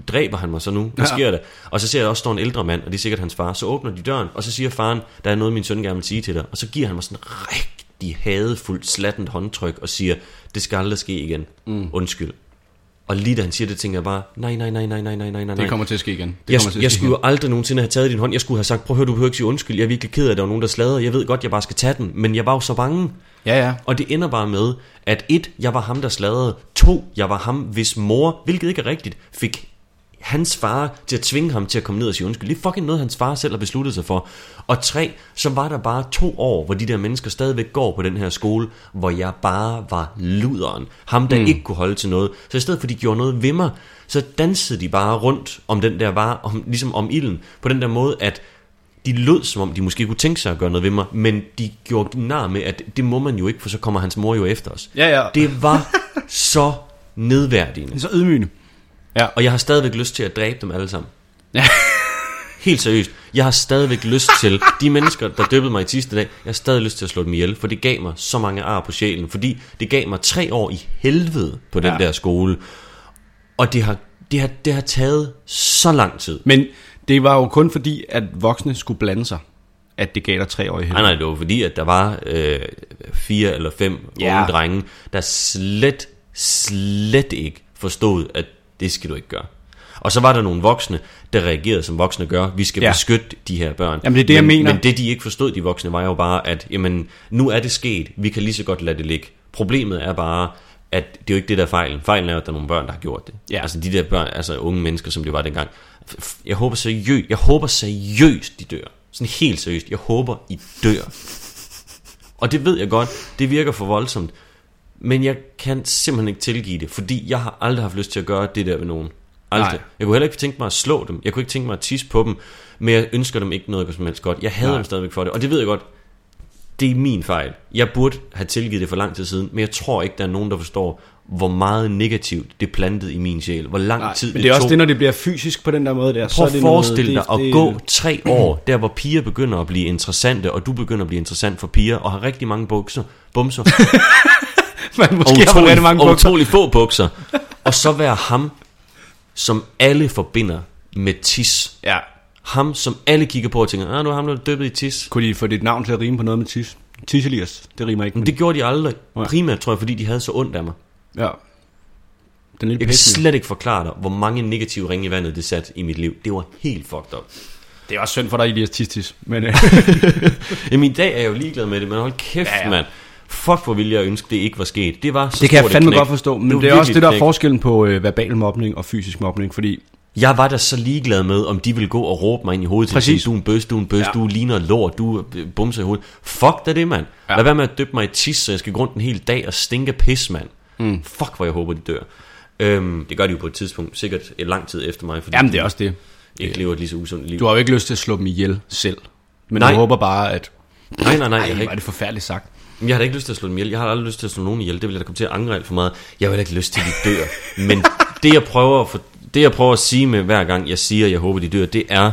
dræber han mig så nu? Hvad Ja. sker der? Og så ser jeg også står en ældre mand, og det er sikkert hans far. Så åbner de døren, og så siger faren, der er noget, min søn gerne vil sige til dig. Og så giver han mig sådan en rigtig hadefuldt, slattent håndtryk, og siger, det skal aldrig ske igen. Mm. Undskyld. Og lige da han siger det, tænker jeg bare, nej, nej, nej, nej, nej, nej, nej, nej. Det kommer til at ske igen. Det Jeg, til at jeg ske skulle jo aldrig nogensinde have taget din hånd. Jeg skulle have sagt, prøv at høre, du behøver ikke sige undskyld. Jeg er virkelig ked af, at der var nogen, der sladrede. Jeg ved godt, jeg bare skal tage den. Men jeg var jo så bange. Ja, ja. Og det ender bare med, at et, jeg var ham, der sladrede. To, jeg var ham, hvis mor, hvilket ikke er rigtigt, fik hans far til at tvinge ham til at komme ned og sige undskyld. Det er fucking noget, hans far selv har besluttet sig for. Og tre, så var der bare to år, hvor de der mennesker stadigvæk går på den her skole, hvor jeg bare var luderen. Ham, der mm. ikke kunne holde til noget. Så i stedet for, at de gjorde noget ved mig, så dansede de bare rundt om den der var, om, ligesom om ilden, på den der måde, at de lød som om, de måske kunne tænke sig at gøre noget ved mig, men de gjorde nar med, at det må man jo ikke, for så kommer hans mor jo efter os. Ja, ja. Det var så nedværdigende. Det er så ydmygende. Ja. Og jeg har stadigvæk lyst til at dræbe dem alle sammen. Ja. Helt seriøst. Jeg har stadigvæk lyst til, de mennesker, der døbede mig i sidste dag, jeg har stadig lyst til at slå dem ihjel, for det gav mig så mange ar på sjælen, fordi det gav mig tre år i helvede på den Ja. der skole. Og det har, det, har, det har taget så lang tid. Men det var jo kun fordi, at voksne skulle blande sig, at det gav dig tre år i Nej, nej, det var fordi, at der var øh, fire eller fem Ja. unge drenge, der slet, slet ikke forstod, at det skal du ikke gøre. Og så var der nogle voksne, der reagerede, som voksne gør. Vi skal ja. beskytte de her børn. Jamen, det er det, men, jeg mener. Men det, de ikke forstod, de voksne, var jo bare, at jamen, nu er det sket. Vi kan lige så godt lade det ligge. Problemet er bare, at det er jo ikke det, der er fejlen. Fejlen er, at der er nogle børn, der har gjort det. Ja. Altså de der børn, altså unge mennesker, som det var dengang. Jeg håber seriøst, jeg håber seriøst, de dør. Sådan helt seriøst. Jeg håber, I dør. Og det ved jeg godt, det virker for voldsomt. Men jeg kan simpelthen ikke tilgive det, fordi jeg har aldrig haft lyst til at gøre det der ved nogen. Aldrig. Nej. Jeg kunne heller ikke tænke mig at slå dem. Jeg kunne ikke tænke mig at tisse på dem. Men jeg ønsker dem ikke noget som helst godt. Jeg hader Nej. dem stadigvæk for det. Og det ved jeg godt. Det er min fejl. Jeg burde have tilgivet det for lang tid siden, men jeg tror ikke, der er nogen, der forstår, hvor meget negativt det plantede i min sjæl. Hvor lang Nej, tid men det er også tog. det, når det bliver fysisk på den der måde der. Prøv at det forestille dig det, at det, gå tre år, der hvor piger begynder at blive interessante, og du begynder at blive interessant for piger, og har rigtig mange bukser, bumser, Man og måske har utrolig, rigtig mange og bukser. utrolig få bukser, og så være ham, som alle forbinder med tis. Ja. Ham, som alle kigger på og tænker, ah, nu er ham, der er døbet i tis. Kunne de få dit navn til at rime på noget med tis? Tiselias, det rimer ikke. Men det gjorde de aldrig. Nej. Primært tror jeg, fordi de havde så ondt af mig. Ja. Den lille Jeg kan slet ikke forklare dig, hvor mange negative ringe i vandet det satte i mit liv. Det var helt fucked up. Det er også synd for dig, Elias Tistis. Men, øh, Jamen i dag er jeg jo ligeglad med det, men hold kæft, Ja, ja, ja. ja. mand. Fuck, hvor ville jeg ønske, det ikke var sket. Det var så det kan jeg fandme knæk. godt forstå. Men det, det er også det, der er forskellen på øh, verbal mobning og fysisk mobning. Fordi Jeg var da så ligeglad med, om de ville gå og råbe mig ind i hovedet til Præcis. sige, du er en bøs, du er en bøs, Ja. du ligner lort, du er øh, bumser i hovedet. Fuck da det, mand. Ja. Lad være med at døbe mig i tis, så jeg skal gå rundt en hel dag og stinke pis, mand. Mm. Fuck, hvor jeg håber, de dør. Øhm, det gør de jo på et tidspunkt, sikkert et lang tid efter mig, fordi jamen, det er også det. ikke lever et lige så usundt liv. Du har jo ikke lyst til at slå dem ihjel selv. Men Nej. du håber bare, at... Nej, nej, nej, jeg Ej, har hvor ikke er det forfærdeligt sagt. Jeg har da ikke lyst til at slå dem ihjel. Jeg har aldrig lyst til at slå nogen ihjel. Det vil jeg da komme til at angre alt for meget. Jeg har heller ikke lyst til, at de dør. Men det jeg, prøver at for, det, jeg prøver at sige med hver gang, jeg siger, at jeg håber, de dør, det er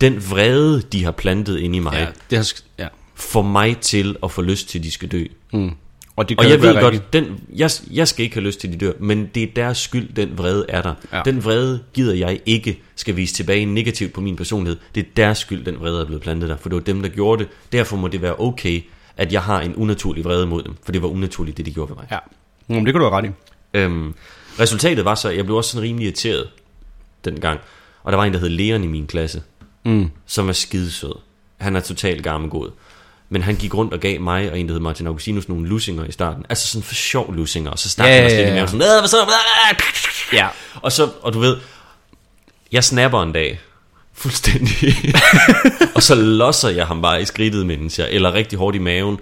den vrede, de har plantet ind i mig, Ja, det har, ja. får mig til at få lyst til, at de skal dø. Mm. Og, det Og jeg ved godt, den, jeg, jeg skal ikke have lyst til, at de dør, men det er deres skyld, den vrede er der. Ja. Den vrede gider jeg ikke skal vise tilbage negativt på min personlighed. Det er deres skyld, den vrede er blevet plantet der, for det var dem, der gjorde det. Derfor må det være okay, at jeg har en unaturlig vrede mod dem, for det var unaturligt, det de gjorde ved mig. Ja. Mm, det kan du have ret i. Øhm, resultatet var så, at jeg blev også sådan rimelig irriteret dengang. Og der var en, der hed Leon i min klasse, Mm. som var skidesød. Han er totalt gammegod. Men han gik rundt og gav mig og en, der hed Martin Augustinus nogle lussinger i starten. Altså sådan for sjov lussinger. Og så startede Ja, han også ja, lidt i ja. maven sådan, "Øh, hvad så? Ja. Og så, og du ved, jeg snapper en dag. Fuldstændig. og så losser jeg ham bare i skridtet, mens jeg, eller rigtig hårdt i maven.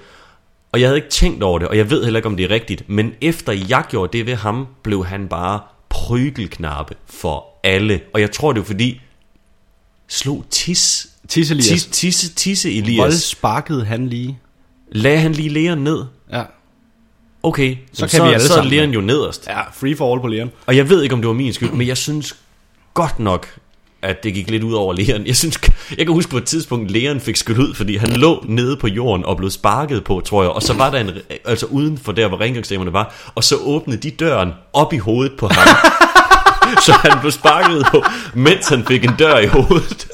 Og jeg havde ikke tænkt over det, og jeg ved heller ikke, om det er rigtigt. Men efter jeg gjorde det ved ham, blev han bare prygelknappe for alle. Og jeg tror, det er fordi, slog tis, Tis Elias. tis, tisse, tisse Vold Elias. sparkede han lige. Lagde han lige Leon ned? Ja. Okay, Så kan så, vi alle så er. Leon jo nederst. Ja, free for all på Leon. Og jeg ved ikke, om det var min skyld, men jeg synes godt nok, at det gik lidt ud over Leon. Jeg, synes, jeg kan huske på et tidspunkt, Leon fik skudt ud, fordi han lå nede på jorden og blev sparket på, tror jeg. Og så var der en, altså uden for der, hvor rengøringsdamerne var, og så åbnede de døren op i hovedet på ham. så han blev sparket på, mens han fik en dør i hovedet.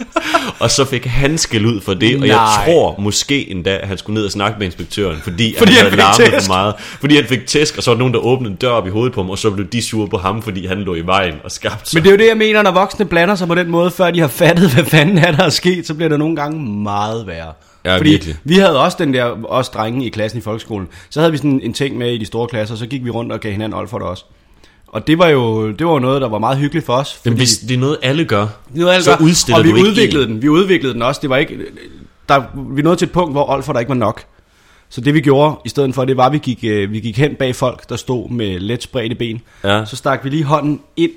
og så fik han skæld ud for det, og jeg tror måske endda, at han skulle ned og snakke med inspektøren, fordi, Fordi han han havde larmet for meget. Fordi han fik tæsk, og så var der nogen, der åbnede en dør op i hovedet på ham, og så blev de sure på ham, fordi han lå i vejen og skabte sig. Men det er jo det, jeg mener, når voksne blander sig på den måde, før de har fattet, hvad fanden er der er sket, så bliver det nogle gange meget værre. Ja, Fordi virkelig. vi havde også den der, os drenge i klassen i folkeskolen, så havde vi sådan en ting med i de store klasser, så gik vi rundt og gav hinanden Olfert også. Og det var jo det var noget, der var meget hyggeligt for os. Fordi Men hvis det er noget, alle gør, det var alt så godt. udstiller og vi udviklede en. den. Vi udviklede den også. Det var ikke, der, vi nåede til et punkt, hvor Olfert der ikke var nok. Så det vi gjorde i stedet for, det var, at vi gik, øh, vi gik hen bag folk, der stod med let spredte ben. Ja. Så stak vi lige hånden ind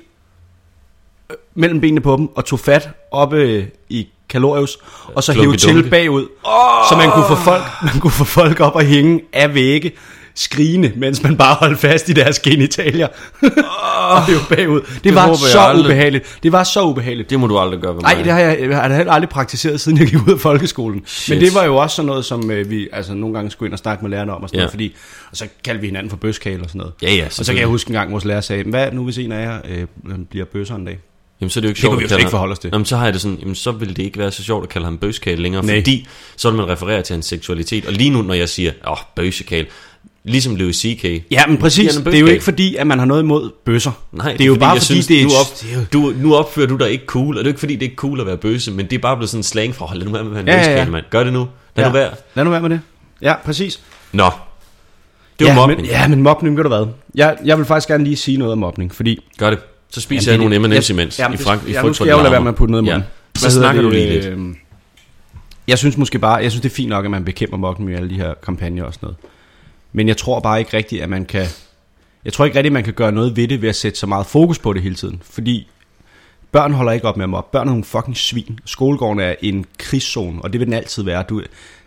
øh, mellem benene på dem og tog fat oppe i kalorius, og så hævde Klunke-dunke. til bagud, oh! så man kunne, få folk, man kunne få folk op og hænge af vægge, skrigende, mens man bare holdt fast i deres genitalier. og hævde bagud. Det, det var så aldrig. ubehageligt. Det var så ubehageligt. Det må du aldrig gøre ved Nej, mig. det har jeg, jeg har heller aldrig praktiseret, siden jeg gik ud af folkeskolen. Shit. Men det var jo også sådan noget, som øh, vi altså, nogle gange skulle ind og snakke med lærerne om. Og, sådan Ja. noget, fordi, og så kaldte vi hinanden for bøskale og sådan noget. Ja, ja, Og så kan jeg huske en gang, vores lærer sagde, hvad nu hvis en af jer øh, bliver bøsser en dag? Jamen, så er det jo ikke Det sjovt at kalde ikke forholde os til. Jamen, så har jeg det sådan, jamen, så vil det ikke være så sjovt at kalde ham bøskale længere, Nej. fordi så vil man referere til hans seksualitet. Og lige nu, når jeg siger, åh, oh, bøsekale, ligesom Louis C.K. Ja, men præcis. Det er jo ikke fordi, at man har noget imod bøsser. Nej, det er jo bare fordi, synes, det er... nu, op, du, nu opfører du dig ikke cool, og det er jo ikke fordi, det er cool at være bøse, men det er bare blevet sådan en slang for, hold lad nu være med at være en Ja, ja, ja. mand. Gør det nu. Lad ja. nu være. Lad nu være med det. Ja, præcis. Nå, det var ja, mobning. Men, ja, men mobning, ved du hvad? Jeg, jeg vil faktisk gerne lige sige noget om mobning, fordi... Gør det. Så spiser Jamen, jeg nogle M&M's imens. jamen, i frank, i ja, nu skal jeg jo lade være med at putte noget i Ja. munden. Så Hvad hedder snakker du lige lidt. øh, Jeg synes måske bare, jeg synes det er fint nok, at man bekæmper mobning med alle de her kampagner og sådan noget. Men jeg tror bare ikke rigtigt, at man kan... Jeg tror ikke rigtigt, at man kan gøre noget ved det ved at sætte så meget fokus på det hele tiden. Fordi børn holder ikke op med at mobbe. Børn er nogle fucking svin. Skolegården er en krigszone, og det vil den altid være. Du,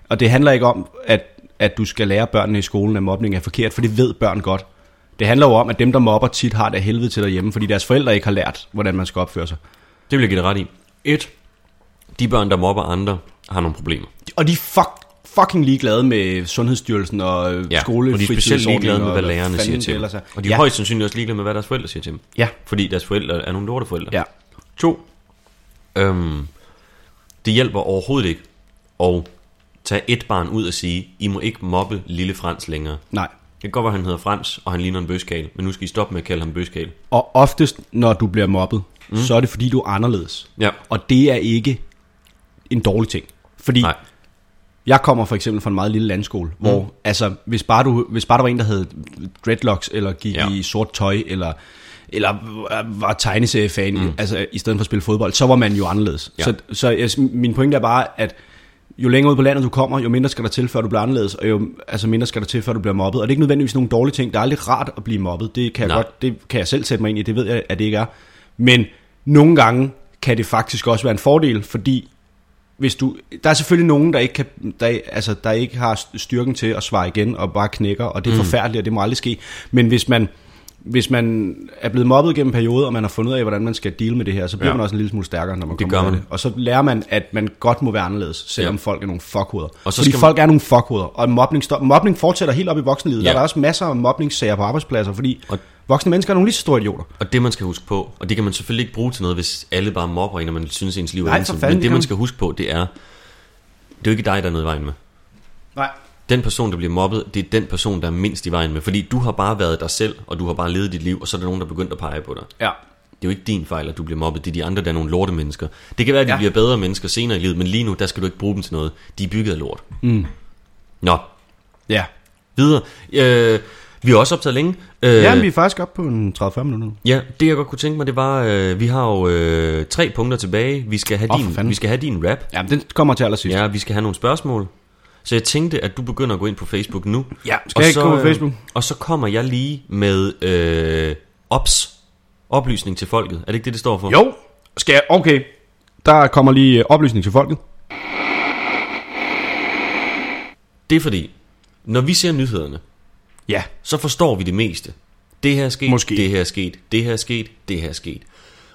og det handler ikke om, at at du skal lære børnene i skolen, at mobning er forkert, for det ved børn godt. Det handler jo om, at dem, der mobber tit, har det helvede til derhjemme, fordi deres forældre ikke har lært, hvordan man skal opføre sig. Det vil jeg give dig ret i. Et, de børn, der mobber andre, har nogle problemer. Og de er fuck, fucking ligeglade med Sundhedsstyrelsen og Ja, ja, skole og de er specielt ligeglade med, hvad lærerne siger til dem. Og de er ja. højst sandsynligt også ligeglade med, hvad deres forældre siger til dem. Ja, Fordi deres forældre er nogle lorteforældre. ja. To, øhm, det hjælper overhovedet ikke at tage et barn ud og sige, I må ikke mobbe lille Frans længere. Nej. Det kan godt være, at han hedder Frans, og han ligner en bøskal, men nu skal I stoppe med at kalde ham bøskal. Og oftest, når du bliver mobbet, mm. så er det fordi, du er anderledes. Ja. Og det er ikke en dårlig ting. Fordi Nej. Jeg kommer for eksempel fra en meget lille landskole, mm. hvor altså, hvis, bare du, hvis bare der var en, der havde dreadlocks, eller gik Ja. i sort tøj, eller, eller var tegneseriefan, mm. altså i stedet for at spille fodbold, så var man jo anderledes. Ja. Så, så jeg, min pointe er bare, at jo længere ud på landet du kommer, jo mindre skal der til, før du bliver anderledes, og jo altså mindre skal der til, før du bliver mobbet. Og det er ikke nødvendigvis nogle dårlige ting. Det er aldrig rart at blive mobbet. Det kan, jeg Nej. godt, det kan jeg selv sætte mig ind i. Det ved jeg, at det ikke er. Men nogle gange kan det faktisk også være en fordel, fordi hvis du, der er selvfølgelig nogen, der ikke, kan, der, altså, der ikke har styrken til at svare igen og bare knækker, og det er mm. forfærdeligt, og det må aldrig ske. Men hvis man, hvis man er blevet mobbet gennem perioder, og man har fundet ud af, hvordan man skal deal med det her, så bliver Ja. man også en lille smule stærkere, når man Det kommer man. det. Og så lærer man, at man godt må være anderledes, selvom Ja. folk er nogle fuckhoveder. Og så Fordi man- folk er nogle fuckhoveder, og mobning, stop, mobning fortsætter helt op i voksenlivet. Ja. Der er også masser af mobningssager på arbejdspladser, fordi Og- voksne mennesker er nogle lige så store idioter. Og det man skal huske på, og det kan man selvfølgelig ikke bruge til noget, hvis alle bare mobber en, og man synes ens liv er ensomt. Men det man skal huske på, det er, det er jo ikke dig, der er nede i vejen med. Nej. Den person, der bliver mobbet, det er den person, der er mindst i vejen med. Fordi du har bare været dig selv, og du har bare levet dit liv, og så er der nogen, der er begyndt at pege på dig. Ja. Det er jo ikke din fejl, at du bliver mobbet. Det er de andre, der er nogle lorte mennesker. Det kan være, at de ja. Bliver bedre mennesker senere i livet, men lige nu, der skal du ikke bruge dem til noget. De er bygget af lort. Mm. Nå, Ja. videre. Øh, vi har også optaget længe. Øh, Ja, men vi er faktisk oppe på en 30-40 minutter nu. Ja, det jeg godt kunne tænke mig, det var, øh, vi har jo øh, tre punkter tilbage. Vi skal have, Åh, din, vi skal have din rap. Ja, men den kommer til allersidst. Ja, vi skal have nogle spørgsmål. Så jeg tænkte, at du begynder at gå ind på Facebook nu. Ja, skal jeg ikke gå på Facebook? Øh, og så kommer jeg lige med øh, ops, oplysning til folket. Er det ikke det, det står for? Jo, skal jeg? Okay. Der kommer lige øh, oplysning til folket. Det er fordi, når vi ser nyhederne, Ja. så forstår vi det meste. Det her er sket, Måske. det her er sket, det her er sket, det her er sket.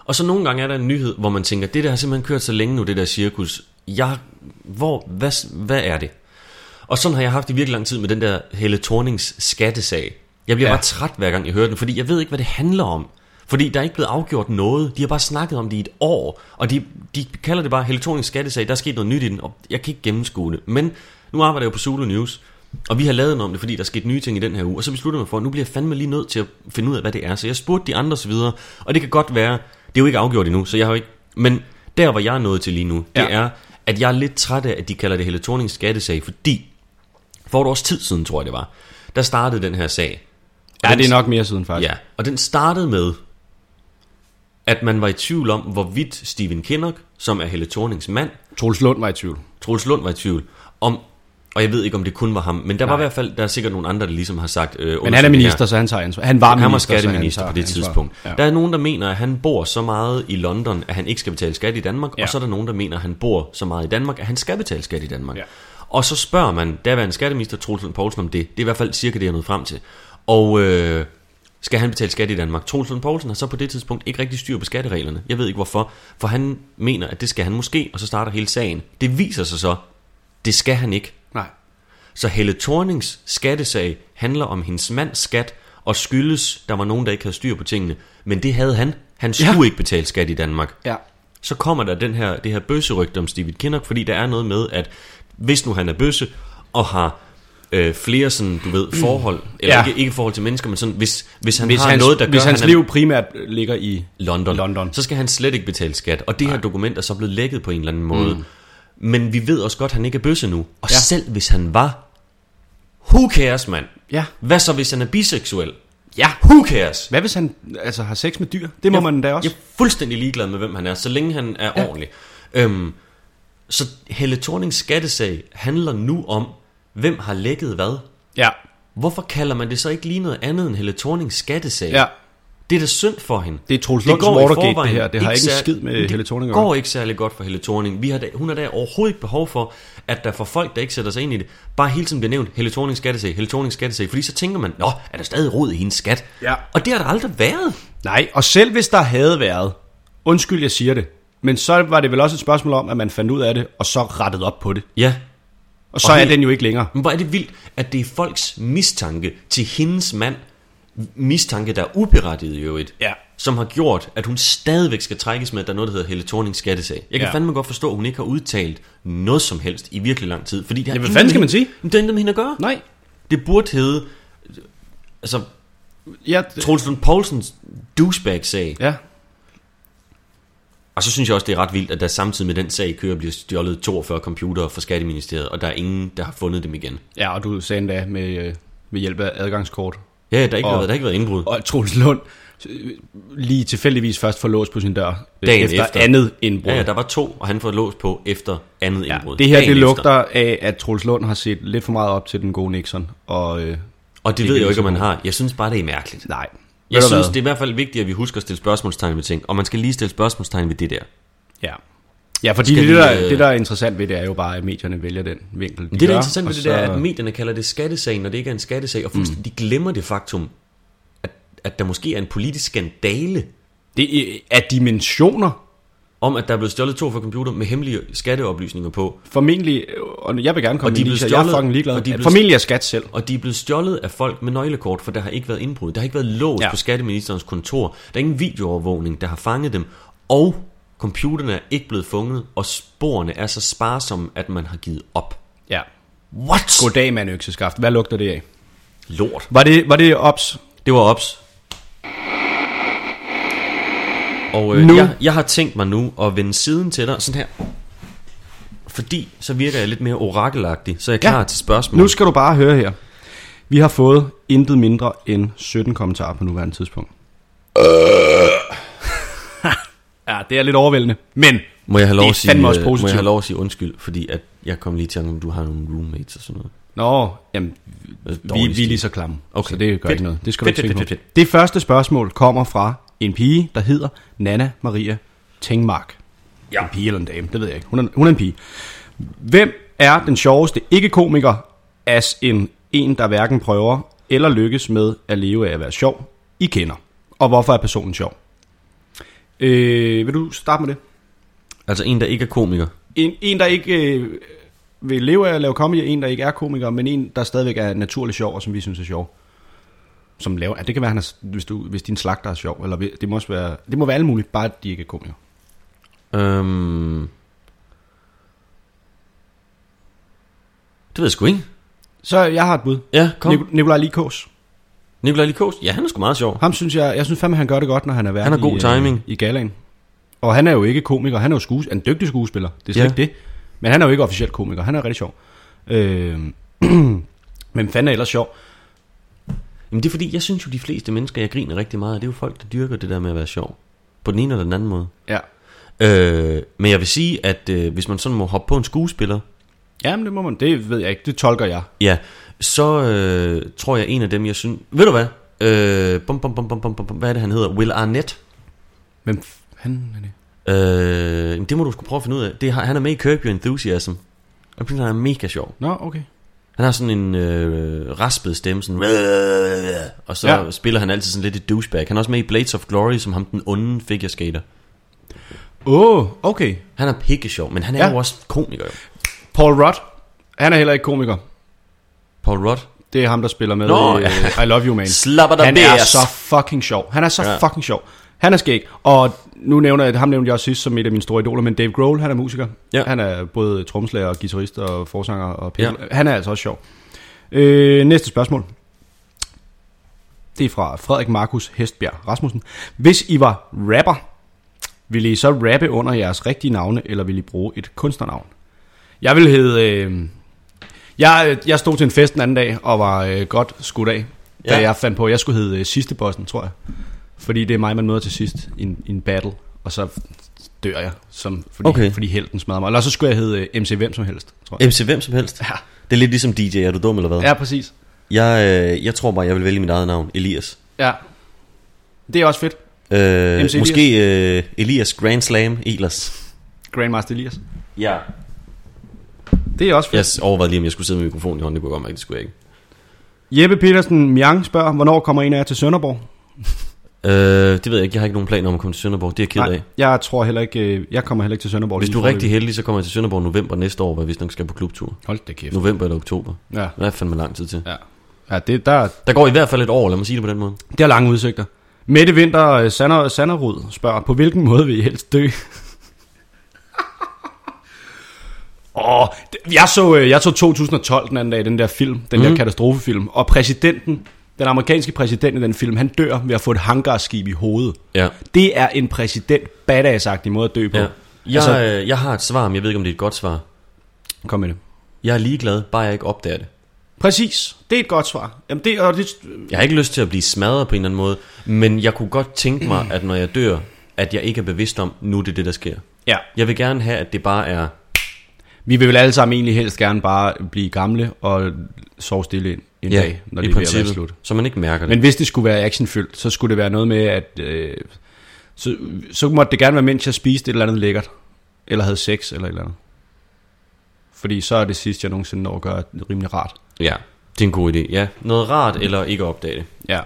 Og så nogle gange er der en nyhed, hvor man tænker, det der har simpelthen kørt så længe nu, det der cirkus. Jeg, hvor, hvad, hvad er det? Og sådan har jeg haft i virkelig lang tid med den der Helle Thornings skattesag. Jeg bliver ja. Bare træt hver gang jeg hører den, fordi jeg ved ikke, hvad det handler om. Fordi der er ikke blevet afgjort noget. De har bare snakket om det i et år. Og de, de kalder det bare Helle Thornings skattesag. Der er sket noget nyt i den, og jeg kan ikke gennemskue det. Men nu arbejder jeg jo på Zulu News. Og vi har lavet noget om det, fordi der er sket nye ting i den her uge. Og så besluttede jeg mig for, at nu bliver jeg fandme lige nødt til at finde ud af, hvad det er. Så jeg spurgte de andre osv. Og det kan godt være, det er jo ikke afgjort endnu, så jeg har jo ikke... Men der, hvor jeg er nået til lige nu, det Ja. er, at jeg er lidt træt af, at de kalder det Helle Thornings skattesag, fordi for et års tid siden, tror jeg det var, der startede den her sag. Og Ja, den- det er nok mere siden faktisk. Ja, og den startede med, at man var i tvivl om, hvorvidt Stephen Kinnock, som er Helle Thornings mand, Troels Lund var i tvivl. Troels Lund var i tvivl, om, og jeg ved ikke, om det kun var ham, men der var i Nej. hvert fald, der er sikkert nogle andre, der ligesom har sagt... Øh, Men han er minister, så han tager ansvar. Han var Han var minister, han skatteminister på det ansvar. tidspunkt. Ja. Der er nogen, der mener, at han bor så meget i London, at han ikke skal betale skat i Danmark, Ja. og så er der nogen, der mener, at han bor så meget i Danmark, at han skal betale skat i Danmark. Ja. Og så spørger man daværende skatteminister Troels Lund Poulsen om det. Det er i hvert fald cirka det, jeg er nået frem til. Og øh, skal han betale skat i Danmark? Troels Lund Poulsen har så på det tidspunkt ikke rigtig styr på skattereglerne. Jeg ved ikke hvorfor, for han mener, at det skal han måske, og så starter hele sagen. Det viser sig så, det skal han ikke. Nej. Så Helle Thornings skattesag handler om hendes mands skat, og skyldes, der var nogen, der ikke havde styr på tingene. Men det havde han. Han skulle Ja. ikke betale skat i Danmark. Ja. Så kommer der den her, det her bøsserygte om Stephen Kinnock, fordi der er noget med, at hvis nu han er bøsse, og har øh, flere sådan, du ved, forhold, eller Ja. ikke, ikke forhold til mennesker, men sådan, hvis, hvis han Hvis, har hans, noget, der gør, hvis hans han er liv primært ligger i... London, London. så skal han slet ikke betale skat. Og det her dokument er så blevet lækket på en eller anden måde. Mm. Men vi ved også godt, at han ikke er bøsse nu. Og ja. Selv hvis han var, who cares, mand? Ja. Hvad så, hvis han er biseksuel? Ja. Who cares? Hvad hvis han altså, har sex med dyr? Det må Jeg- man da også. Jeg er fuldstændig ligeglad med, hvem han er, så længe han er. Ja. ordentlig. Øhm, så Helle Thornings skattesag handler nu om, hvem har lækket hvad. Ja. Hvorfor kalder man det så ikke lige noget andet end Helle Thornings skattesag? Ja. Det er da synd for hende. Det er Troels Lunds Watergate, det her. Det har ikke en sær- skid med det Helle Thorning at går ikke særlig godt for Helle Thorning. Vi har da, hun har da overhovedet ikke behov for, at der for folk, der ikke sætter sig ind i det, bare hele tiden bliver nævnt Helle Thorning skattesag, Helle Thorning skattesag. Fordi så tænker man, nå, er der stadig rod i hendes skat? Ja. Og det har der aldrig været. Nej, og selv hvis der havde været, undskyld, jeg siger det, men så var det vel også et spørgsmål om, at man fandt ud af det, og så rettede op på det. Ja, Og så Og er helt- den jo ikke længere. Men hvor er det vildt, at det er folks mistanke til hendes mand, mistanke, der er uberettiget i øvrigt, Ja. som har gjort, at hun stadigvæk skal trækkes med, at der er noget, der hedder Helle Thorning skattesag. Jeg kan Ja. fandme godt forstå, at hun ikke har udtalt noget som helst i virkelig lang tid. Fordi det har Ja, hvad fanden skal man sige? Det er intet med hende at gøre. Nej. Det burde hedde, altså, Ja, Troels Lund Poulsens douchebag-sag. ja. Og så synes jeg også, det er ret vildt, at der samtidig med den sag kører, bliver stjålet 42 computere fra Skatteministeriet, og der er ingen, der har fundet dem igen. ja, og du sagde endda med, øh, med hjælp af adgangskort. Ja, der har ikke, Og- været, der har ikke været indbrud. Og Troels Lund lige tilfældigvis først får lås på sin dør. øh, Dagen efter, efter. andet indbrud. Ja, ja, der var to, og han får låst på efter andet Ja, indbrud. det her, Dagen det efter. lugter af, at Troels Lund har set lidt for meget op til den gode Nixon. Og, øh, Og det, Det ved jeg jo ikke, om man har. Jeg synes bare, det er mærkeligt. nej. Jeg synes, det er i hvert fald vigtigt, at vi husker at stille spørgsmålstegn ved ting. Og man skal lige stille spørgsmålstegn ved det der. Ja. Ja, fordi det, vi, der, øh, det, der er interessant ved det, er jo bare, at medierne vælger den vinkel, de Det, der gør, er interessant ved det, der er, så- at medierne kalder det skattesag, når det ikke er en skattesag, og fuldstændig mm. glemmer det faktum, at, at der måske er en politisk skandale Det er dimensioner, om, at der er blevet stjålet to for computer med hemmelige skatteoplysninger på, formentlig, og jeg vil gerne komme Og de det, jeg er fucking ligeglad. og de blev- Formentlig er skat selv. og de er blevet stjålet af folk med nøglekort, for der har ikke været indbrud. Der har ikke været lås Ja. på skatteministerens kontor. Der er ingen videoovervågning, der har fanget dem. Og computerne er ikke blevet funget, og sporene er så sparsomme, at man har givet op. Ja. What? Goddag, mand økseskaft. Hvad lugter det af? Lort. Var det, var det ops? Det var ops. Og øh, Nu. jeg, jeg har tænkt mig nu at vende siden til dig, sådan her. Fordi så virker jeg lidt mere orakelagtig, så er jeg Ja. klar til spørgsmål. Nu skal du bare høre her. Vi har fået intet mindre end 17 kommentarer på nuværende tidspunkt. ja, det er lidt overvældende. Men må jeg have lov det er at sige, fandme også øh, må jeg have lov at sige undskyld, fordi at jeg kom lige til, om du har nogle roommates og sådan noget. Nå, jamen, Øh, vi, vi er lige så klamme. Okay. Så det gør Fedt. ikke noget. Det skal du Fedt, ikke fedt, tænke fedt, på. fedt. Det første spørgsmål kommer fra en pige, der hedder Nana Maria Tengmark. Ja. En pige eller en dame, det ved jeg ikke. Hun er, hun er en pige. Hvem er den sjoveste ikke-komiker, as en en, der hverken prøver eller lykkes med at leve af at være sjov, I kender? Og hvorfor er personen sjov? Øh, vil du starte med det? Altså en, der ikke er komiker. En, en der ikke øh, vil leve af at lave comedy, en, der ikke er komiker, men en, der stadigvæk er naturligt sjov, og som vi synes er sjov. Som laver, ja, det kan være, han er, hvis, du, hvis din slagter er sjov, eller det må, også være, det må være alt muligt, bare at de ikke er komikere. Øhm... Det ved jeg sgu ikke. Så jeg har et bud. Ja, kom. Nik- Nikolaj Likås. Nikolaj Likos. Ja, han er sgu meget sjov. Ham synes jeg, jeg synes fandme, han gør det godt, når han er vært Han har god i, øh, timing. i galaen. Og han er jo ikke komiker, han er jo skues, en dygtig skuespiller, det er slet Ja. ikke det. Men han er jo ikke officielt komiker, han er rigtig sjov. Øh, men fanden er ellers sjov. Jamen det er fordi, jeg synes jo, de fleste mennesker, jeg griner rigtig meget det er jo folk, der dyrker det der med at være sjov. På den ene eller den anden måde. Ja. Øh, men jeg vil sige, at øh, hvis man sådan må hoppe på en skuespiller, Jamen det må man, det ved jeg ikke, det tolker jeg. ja, så øh, tror jeg en af dem, jeg synes... Ved du hvad? Øh, bum, bum, bum, bum, bum, bum, hvad er det, han hedder? Will Arnett. Hvem han er det? Øh, det må du sgu prøve at finde ud af. Det, han er med i Curb Your Enthusiasm. Jeg synes, han er mega sjov. Nå, okay. Han har sådan en øh, raspet stemme, sådan, og så Ja. spiller han altid sådan lidt et douchebag. Han er også med i Blades of Glory, som ham den onde figure skater. Åh, oh, okay. Han er pikke sjov, men han er Ja. jo også komiker. Jo. Paul Rudd, han er heller ikke komiker. Paul Rudd. Det er ham, der spiller med Nå, i ja. I Love You Man. Slapper der Han er så fucking sjov. Han er så Ja. fucking sjov. Han er skæg. Og nu nævner jeg, ham nævnte jeg også sidst som et af mine store idoler, men Dave Grohl, han er musiker. Ja. Han er både tromslager og guitarist og forsanger og Ja. ja. Han er altså også sjov. Øh, næste spørgsmål. Det er fra Frederik Markus Hestbjerg Rasmussen. Hvis I var rapper, ville I så rappe under jeres rigtige navne, eller ville I bruge et kunstnernavn? Jeg vil hedde... Øh, jeg, jeg stod til en fest den anden dag, og var øh, godt skudt af, da Ja. jeg fandt på, at jeg skulle hedde øh, sidste bossen, tror jeg. Fordi det er mig, man møder til sidst i en, i en battle, og så dør jeg, som, fordi, Okay. fordi helten smadrer mig. Eller så skulle jeg hedde øh, MC Hvem som helst, tror jeg. MC hvem som helst. Ja. Det er lidt ligesom DJ, er du dum eller hvad? Ja, præcis. Jeg, øh, jeg tror bare, jeg vil vælge mit eget navn, Elias. Ja. Det er også fedt. Øh, MC måske øh, Elias Grand Slam Elers. Grandmaster Elias. Ja. Det er også fedt. Jeg overvejede lige, om jeg skulle sidde med mikrofonen i hånden. Det kunne godt mærke, det skulle jeg ikke. Jeppe Petersen Mjang spørger, hvornår kommer en af jer til Sønderborg? Øh, det ved jeg ikke. Jeg har ikke nogen planer om at komme til Sønderborg. Det er jeg ked af. jeg tror heller ikke, øh, jeg kommer heller ikke til Sønderborg. Hvis du er rigtig heldig, så kommer jeg til Sønderborg november næste år, hvor vist nok skal på klubtur. Hold da kæft. November eller oktober. Ja, Det er fandme lang tid til. ja. ja det, der, Der går i hvert fald et år, lad mig sige det på den måde. det er lange udsigter. Mette Vinter øh, Sander, Sanderud spørger, på hvilken måde vil I helst dø? Åh, det- jeg så, øh, jeg så 2012 den anden dag, den der film, den mm. der katastrofefilm, og præsidenten, den amerikanske præsident i den film, han dør ved at få et hangarskib i hovedet. Ja. Det er en præsident badass måde at dø på. ja. Jeg, Altså- altså, jeg har et svar, men jeg ved ikke, om det er et godt svar. Kom med det. Jeg er ligeglad, bare jeg ikke opdager det. Præcis, det er et godt svar. Jamen det, og det, Jeg har ikke lyst til at blive smadret på en eller anden måde, men jeg kunne godt tænke mig, at når jeg dør, at jeg ikke er bevidst om, nu er det det, der sker. ja. Jeg vil gerne have, at det bare er... Vi vil vel alle sammen egentlig helst gerne bare blive gamle og sove stille en, en dag, når i det er ved slut. så man ikke mærker det. Men hvis det skulle være actionfyldt, så skulle det være noget med, at øh, så, så måtte det gerne være, mens jeg spiste et eller andet lækkert, eller havde sex, eller et eller andet. Fordi så er det sidste, jeg nogensinde når at gøre det rimelig rart. Ja, det er en god idé. Ja, noget rart eller ikke opdage det. Ja.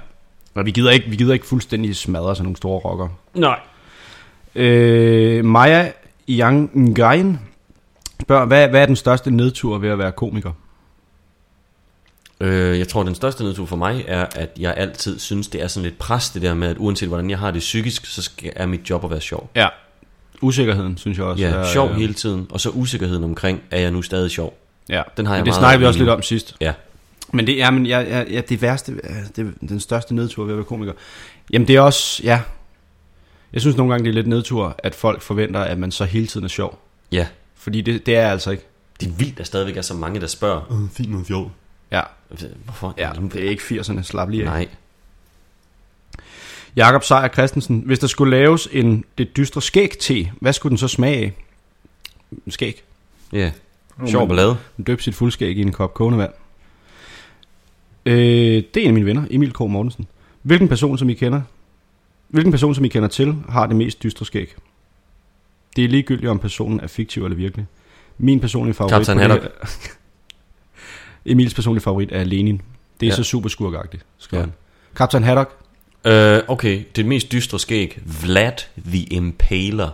Og vi gider ikke, vi gider ikke fuldstændig smadre sådan nogle store rocker. Nej. Øh, Maja Yang Ngayen spørger, hvad, hvad er den største nedtur ved at være komiker? Øh, jeg tror, den største nedtur for mig er, at jeg altid synes, det er sådan lidt pres, det der med, at uanset hvordan jeg har det psykisk, så skal, er mit job at være sjov. Ja. Usikkerheden, synes jeg også. Ja, er, sjov øh, hele tiden, og så usikkerheden omkring, er jeg nu stadig sjov? Ja, Den har jeg Men det snakkede vi også lidt om sidst. Ja, Men det er men ja, ja, ja, det værste, øh, det, den største nedtur ved at være komiker. Jamen det er også, ja. Jeg synes nogle gange, det er lidt nedtur, at folk forventer, at man så hele tiden er sjov. ja. Fordi det, det er jeg altså ikke. Det er vildt, at stadigvæk er så mange, der spørger, øh, fint noget sjov. Ja, Hvorfor? ja det er ikke 80'erne, slap lige af. Nej. Jakob Sejer Christensen, hvis der skulle laves en det dystre skæg-te, hvad skulle den så smage af? Skæg. Ja, sjov ballade. Døb sit fuldskæg i en kop kogende vand. Øh, det er en af mine venner, Emil K. Mortensen. Hvilken person, som I kender, hvilken person, som I kender til, har det mest dystre skæg? Det er ligegyldigt, om personen er fiktiv eller virkelig. Min personlige favorit... Det Haddock. Emils personlige favorit er Lenin. Det er Ja. så super skurkagtigt, skriver Ja. han. Kaptajn Haddock. Øh, okay, det mest dystre skæg, Vlad the Impaler,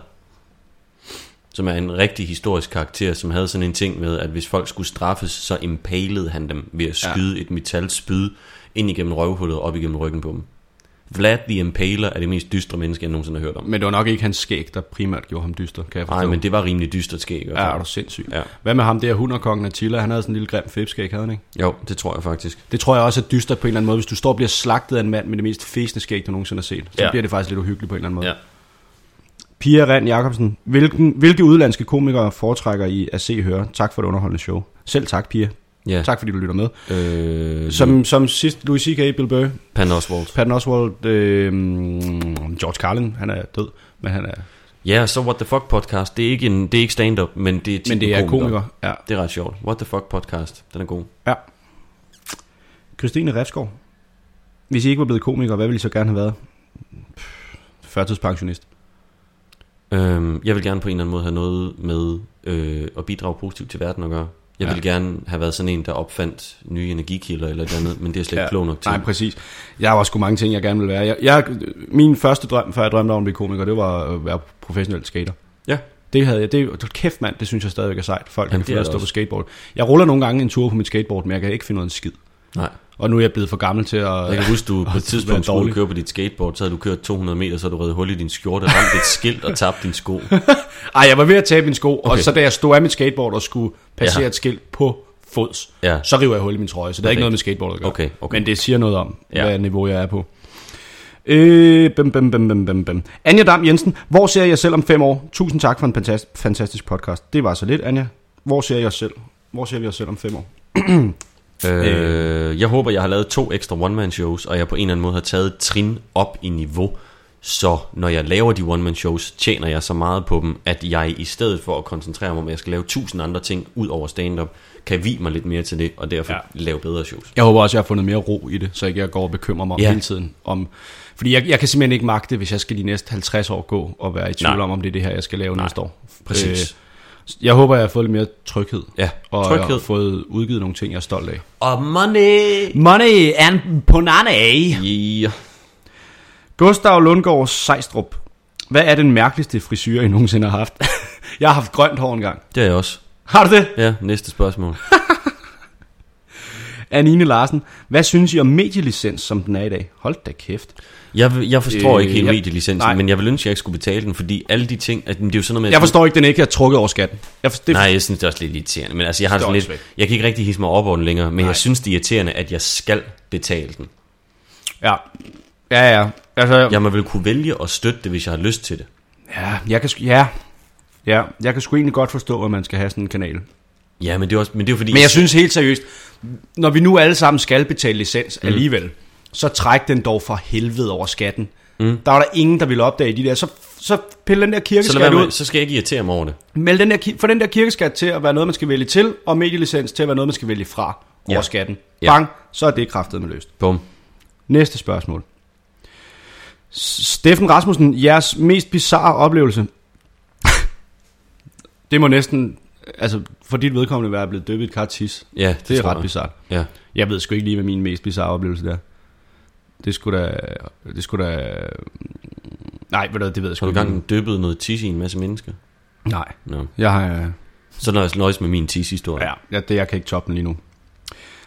som er en rigtig historisk karakter, som havde sådan en ting med, at hvis folk skulle straffes, så impalede han dem ved at Ja. skyde et metalspyd ind igennem røvhullet og op igennem ryggen på dem. Vlad the Impaler er det mest dystre menneske, jeg nogensinde har hørt om. Men det var nok ikke hans skæg, der primært gjorde ham dyster, kan jeg forstå. Nej, men det var rimelig dystert skæg. hvert Ja, er du sindssyg. Ja. Hvad med ham der, hunderkongen Attila? Han havde sådan en lille grim fipskæg, havde han ikke? Jo, det tror jeg faktisk. Det tror jeg også er dystert på en eller anden måde. Hvis du står og bliver slagtet af en mand med det mest fæsende skæg, du nogensinde har set, så Ja. bliver det faktisk lidt uhyggeligt på en eller anden måde. Ja. Pia Rand Jacobsen, hvilken, hvilke udlandske komikere foretrækker I at se og høre? Tak for det underholdende show. Selv tak, Pia. Ja. Tak fordi du lytter med. Øh, Som, som sidst, Louis C.K., Bill Burr, Pan Oswald. Patton Oswalt, øh, George Carlin, han er død, men han er, Ja, så What the Fuck podcast. Det er ikke, en, det er ikke stand-up, men det er, men det er komiker. Ja. Det er ret sjovt. What the Fuck podcast. Den er god. ja. Christine Refskov, hvis I ikke var blevet komiker, hvad ville I så gerne have været? Førtidspensionist. Øhm, jeg vil gerne på en eller anden måde have noget med øh, at bidrage positivt til verden at gøre. Jeg Ja. vil gerne have været sådan en, der opfandt nye energikilder eller et andet, men det er slet ikke klog nok til. Nej, præcis. Jeg har også mange ting, jeg gerne vil være. Jeg, jeg, min første drøm, før jeg drømte om at blive komiker, det var at være professionel skater. Ja. Det havde jeg. Det, kæft mand, det synes jeg stadigvæk er sejt. Folk Jamen, kan er at stå på også. skateboard. Jeg ruller nogle gange en tur på mit skateboard, men jeg kan ikke finde noget en skid. Nej. Og nu er jeg blevet for gammel til at... Jeg kan huske, du på et tidspunkt skulle køre på dit skateboard, så havde du kørt 200 meter, så du reddet hul i din skjorte, ramt et skilt og tabt din sko. Ej, jeg var ved at tabe min sko, okay. og så da jeg stod af mit skateboard og skulle passere Ja. et skilt på fods, Ja. så river jeg hul i min trøje. Så det er ikke noget med skateboard at gøre. Okay, okay. Men det siger noget om, Ja. hvad niveau jeg er på. Øh, bim, bim, bim, bim, bim, bim. Anja Dam Jensen, hvor ser jeg selv om fem år? Tusind tak for en fantastisk, fantastisk podcast. Det var så lidt, Anja. Hvor ser jeg selv? Hvor ser vi os selv om fem år? Øh, jeg håber, jeg har lavet to ekstra one-man-shows, og jeg på en eller anden måde har taget et trin op i niveau Så når jeg laver de one-man-shows, tjener jeg så meget på dem, at jeg i stedet for at koncentrere mig om, at jeg skal lave tusind andre ting ud over stand-up, kan vi mig lidt mere til det, og derfor Ja. lave bedre shows. Jeg håber også, jeg har fundet mere ro i det, så ikke jeg går og bekymrer mig Ja. hele tiden. Om, fordi jeg, jeg kan simpelthen ikke magte, hvis jeg skal de næste 50 år gå og være i tvivl Nej. om, om det er det her, jeg skal lave Nej. næste år. Præcis. Øh, jeg håber, jeg har fået lidt mere tryghed. Ja, Og tryghed. jeg har fået udgivet nogle ting, jeg er stolt af. Og money! Money and banana. Yeah. Gustav Lundgaard Sejstrup. Hvad er den mærkeligste frisyr, I nogensinde har haft? jeg har haft grønt hår engang. Det er jeg også. Har du det? Ja, næste spørgsmål. Anine Larsen. Hvad synes I om medielicens, som den er i dag? Hold da kæft. Jeg, jeg forstår Øh, ikke helt jeg- medielicensen, nej. men jeg vil ønske, at jeg ikke skulle betale den, fordi alle de ting, at, det er jo sådan noget med... at- Jeg forstår ikke, den ikke er trukket over skatten. Jeg forstår, Nej, jeg synes, det er også lidt irriterende. Men altså, jeg har sådan lidt, jeg kan ikke rigtig hisse mig op over den længere, men Nej. jeg synes, det er irriterende, at jeg skal betale den. Ja. Ja, ja. Altså, ja. Jeg må vel kunne vælge at støtte det, hvis jeg har lyst til det. ja, jeg kan, ja. Ja, jeg kan sgu egentlig godt forstå, at man skal have sådan en kanal. Ja, men det er, også, men det er jo fordi... Men jeg synes helt seriøst, når vi nu alle sammen skal betale licens mm. alligevel, så træk den dog for helvede over skatten. Mm. Der var der ingen, der ville opdage de der. Så, så pille den der så, kirkeskat ud. med, så skal jeg ikke irritere mig over det. Meld den der, få den der kirkeskat til at være noget, man skal vælge til, og medielicens til at være noget, man skal vælge fra over Ja. skatten. Ja. Bang, så er det kraftet med løst. Bum. Næste spørgsmål. Steffen Rasmussen, jeres mest bizarre oplevelse? det må næsten, altså for dit vedkommende være blevet døbet et kar tis. Ja, det, Det er ret bizart. Ja. Jeg ved sgu ikke lige, hvad min mest bizarre oplevelse der. Det skulle da... Det skulle da... Nej, ved du, det ved jeg sgu Har du ikke. gang døbet noget tis i en masse mennesker? Nej, No. jeg har... Så nøjes, nøjes med min tis-historie. Ja, ja, det jeg kan ikke toppe den lige nu.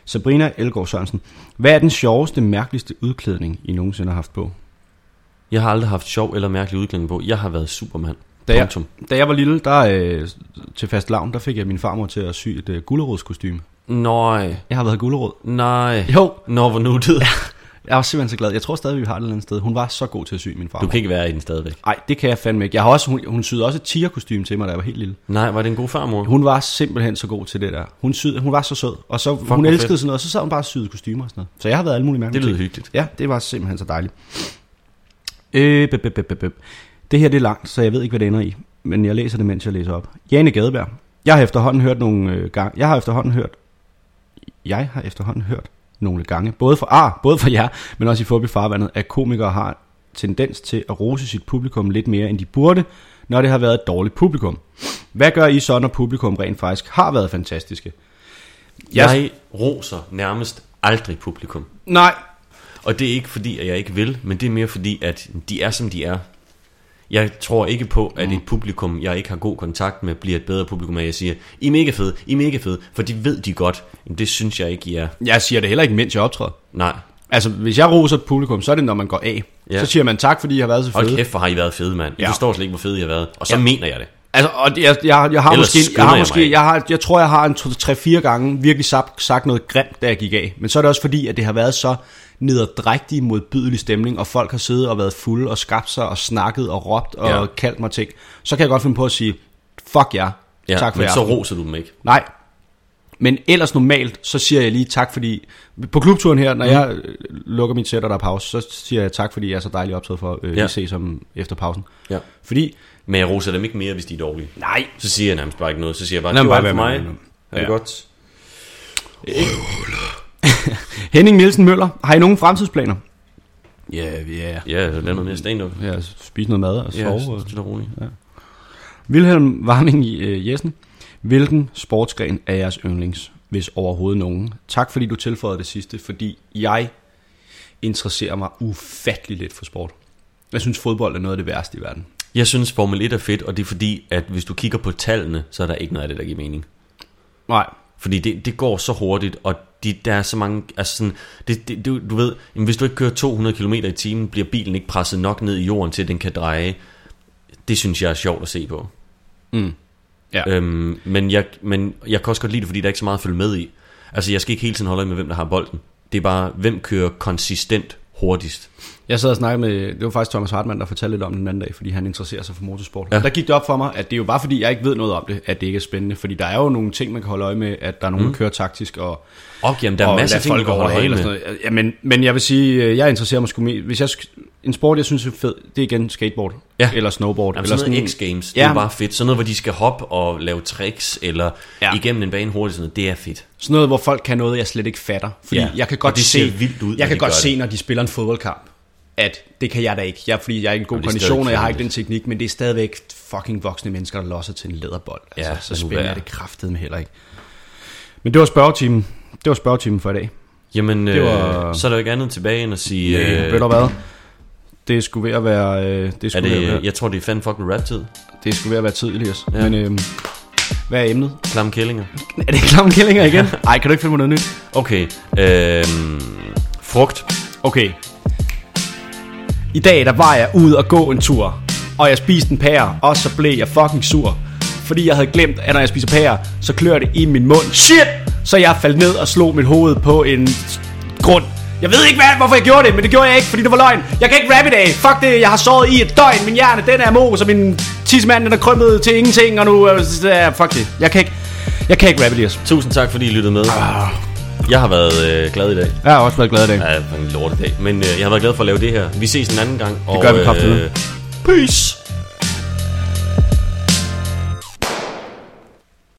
Sabrina Elgård Sørensen. Hvad er den sjoveste, mærkeligste udklædning, I nogensinde har haft på? Jeg har aldrig haft sjov eller mærkelig udklædning på. Jeg har været Superman. Da jeg, da jeg var lille, der øh, til fast lavn, der fik jeg min farmor til at sy et øh, gulerodskostyme. Nej, Jeg har været gulerod. nej. Jo, Nå, hvor nuttet. jeg var simpelthen så glad. Jeg tror stadig, vi har det et eller andet sted. Hun var så god til at sy, min farmor. Du kan ikke være i den stadigvæk. Nej, det kan jeg fandme ikke. Jeg har også, hun, hun syede også et tigerkostyme til mig, da jeg var helt lille. Nej, var det en god farmor? Hun var simpelthen så god til det der. Hun, syede, hun var så sød. Og så, hun hvor elskede fedt. sådan noget, og så sad hun bare og syede kostymer og sådan noget. Så jeg har været alle mulige Det mærkelige lyder ting. hyggeligt. Ja, det var simpelthen så dejligt. Øh, bøp, bøp, bøp, bøp. Det her det er langt, så jeg ved ikke, hvad det ender i. Men jeg læser det, mens jeg læser op. Jane Gadeberg. Jeg har efterhånden hørt nogle øh, gange. Jeg har efterhånden hørt. Jeg har efterhånden hørt nogle gange, både for, ah, både for jer, men også i Fubi Farvandet, at komikere har tendens til at rose sit publikum lidt mere, end de burde, når det har været et dårligt publikum. Hvad gør I så, når publikum rent faktisk har været fantastiske? Jeg- Jeg roser nærmest aldrig publikum. Nej, Og det er ikke fordi, at jeg ikke vil, men det er mere fordi, at de er, som de er. Jeg tror ikke på, at et publikum, jeg ikke har god kontakt med, bliver et bedre publikum, at jeg siger, I er mega fede, I er mega fede, for de ved de godt. Men det synes jeg ikke, I er. jeg siger det heller ikke, mens jeg optræder. Nej. Altså, hvis jeg roser et publikum, så er det, når man går af. Ja. Så siger man tak, fordi I har været så Hold fede. kæft, hvor har I været fede, mand. Ja. ja. forstår slet ikke, hvor fede I har været. Og så Ja. mener jeg det. Altså, og jeg, jeg, jeg har Ellers måske, jeg har jeg måske, mig jeg, har, jeg tror, jeg har en 3-4 gange virkelig sagt, sagt noget grimt, da jeg gik af. Men så er det også fordi, at det har været så nederdrægtig modbydelig stemning, og folk har siddet og været fulde og skabt sig og snakket og råbt og Ja. kaldt mig ting. Så kan jeg godt finde på at sige, fuck jer, Ja, tak for men jer. så roser du dem ikke. Nej. Men ellers normalt, så siger jeg lige tak, fordi... På klubturen her, når mm. jeg øh, lukker mit sæt, og der er pause, så siger jeg tak, fordi jeg er så dejligt optaget for, øh, ja. Vi ses om efter pausen. Ja. Fordi, Men jeg roser dem ikke mere, hvis de er dårlige. nej, Så siger jeg nærmest bare ikke noget. Så siger jeg bare, det var for mig. Er det Ja. godt? Henning Nielsen Møller, har I nogen fremtidsplaner? Ja, ja. Ja, lad noget mere stand-up. Ja, spise noget mad og Ja, sove. og... stille og roligt. Wilhelm Warming øh, Jessen, hvilken sportsgren er jeres yndlings, hvis overhovedet nogen? Tak fordi du tilføjede det sidste, fordi jeg interesserer mig ufattelig lidt for sport. Jeg synes fodbold er noget af det værste i verden. Jeg synes Formel 1 er fedt, og det er fordi, at hvis du kigger på tallene, så er der ikke noget af det, der giver mening. Nej, Fordi det, det går så hurtigt, og de, der er så mange, altså sådan, det, det, du, du ved, jamen hvis du ikke kører 200 km i timen, bliver bilen ikke presset nok ned i jorden til, at den kan dreje. Det synes jeg er sjovt at se på. Mm. Ja. Øhm, men, jeg, men jeg kan også godt lide det, fordi der er ikke så meget at følge med i. Altså jeg skal ikke hele tiden holde med, hvem der har bolden. Det er bare, hvem kører konsistent hurtigst. Jeg sad og snakkede med, det var faktisk Thomas Hartmann, der fortalte lidt om det den anden dag, fordi han interesserer sig for motorsport. Ja. Der gik det op for mig, at det er jo bare fordi, jeg ikke ved noget om det, at det ikke er spændende. Fordi der er jo nogle ting, man kan holde øje med, at der er nogen, mm. der kører taktisk, og, Og jamen, der er og masser af ting, folk overhale og sådan noget. Ja, men, men jeg vil sige, øh, jeg interesserer mig sgu mere, hvis jeg en sport, jeg synes er fed, det er igen skateboard. Ja. Eller snowboard. Jamen, eller sådan noget X-Games, det Ja. er bare fedt. Sådan noget, hvor de skal hoppe og lave tricks, eller Ja. igennem en bane hurtigt, sådan noget, det er fedt. Sådan noget, hvor folk kan noget, jeg slet ikke fatter. Fordi Ja, jeg kan godt det se, ser vildt ud, når jeg kan de godt se, det. når de spiller en fodboldkamp, at det kan jeg da ikke. Jeg, fordi jeg er ikke en god det kondition, og jeg har ikke den teknik, men det er stadigvæk fucking voksne mennesker, der losser til en læderbold. Altså, Ja, så spændende er det kraftedeme heller ikke. Men det var spørgetimen. Det var spørgetimen for i dag. Jamen, Det det var- var... så er der jo ikke andet tilbage end at sige... Øh, ved du hvad? Det skulle ved at være... Øh, det er skulle ved at være, det, jeg tror, det er fandme fucking rap-tid. det skulle ved at være tid, Elias. Ja. Men øh, hvad er emnet? Klamme kællinger. Er det klamme kællinger igen? Ej, kan du ikke finde på noget nyt? Okay, øh, frugt. Okay. I dag der var jeg ude og gå en tur, og jeg spiste en pære, og så blev jeg fucking sur. Fordi jeg havde glemt, at når jeg spiser pære, så klør det i min mund. Shit! Så jeg faldt ned og slog mit hoved på en grund. Jeg ved ikke, hvad, hvorfor jeg gjorde det, men det gjorde jeg ikke, fordi det var løgn. Jeg kan ikke rap i dag. Fuck det, jeg har sovet i et døgn. Min hjerne, den er mo, så min tidsmand, den er krømmet til ingenting, og nu... Øh, fuck det. Jeg kan ikke, jeg kan ikke rap, Elias. Tusind tak, fordi I lyttede med. Ah. Jeg har været øh, glad i dag. Jeg har også været glad i dag. Ja, en lortedag. Men øh, jeg har været glad for at lave det her. Vi ses en anden gang. Det gør vi kraftedeme. Peace!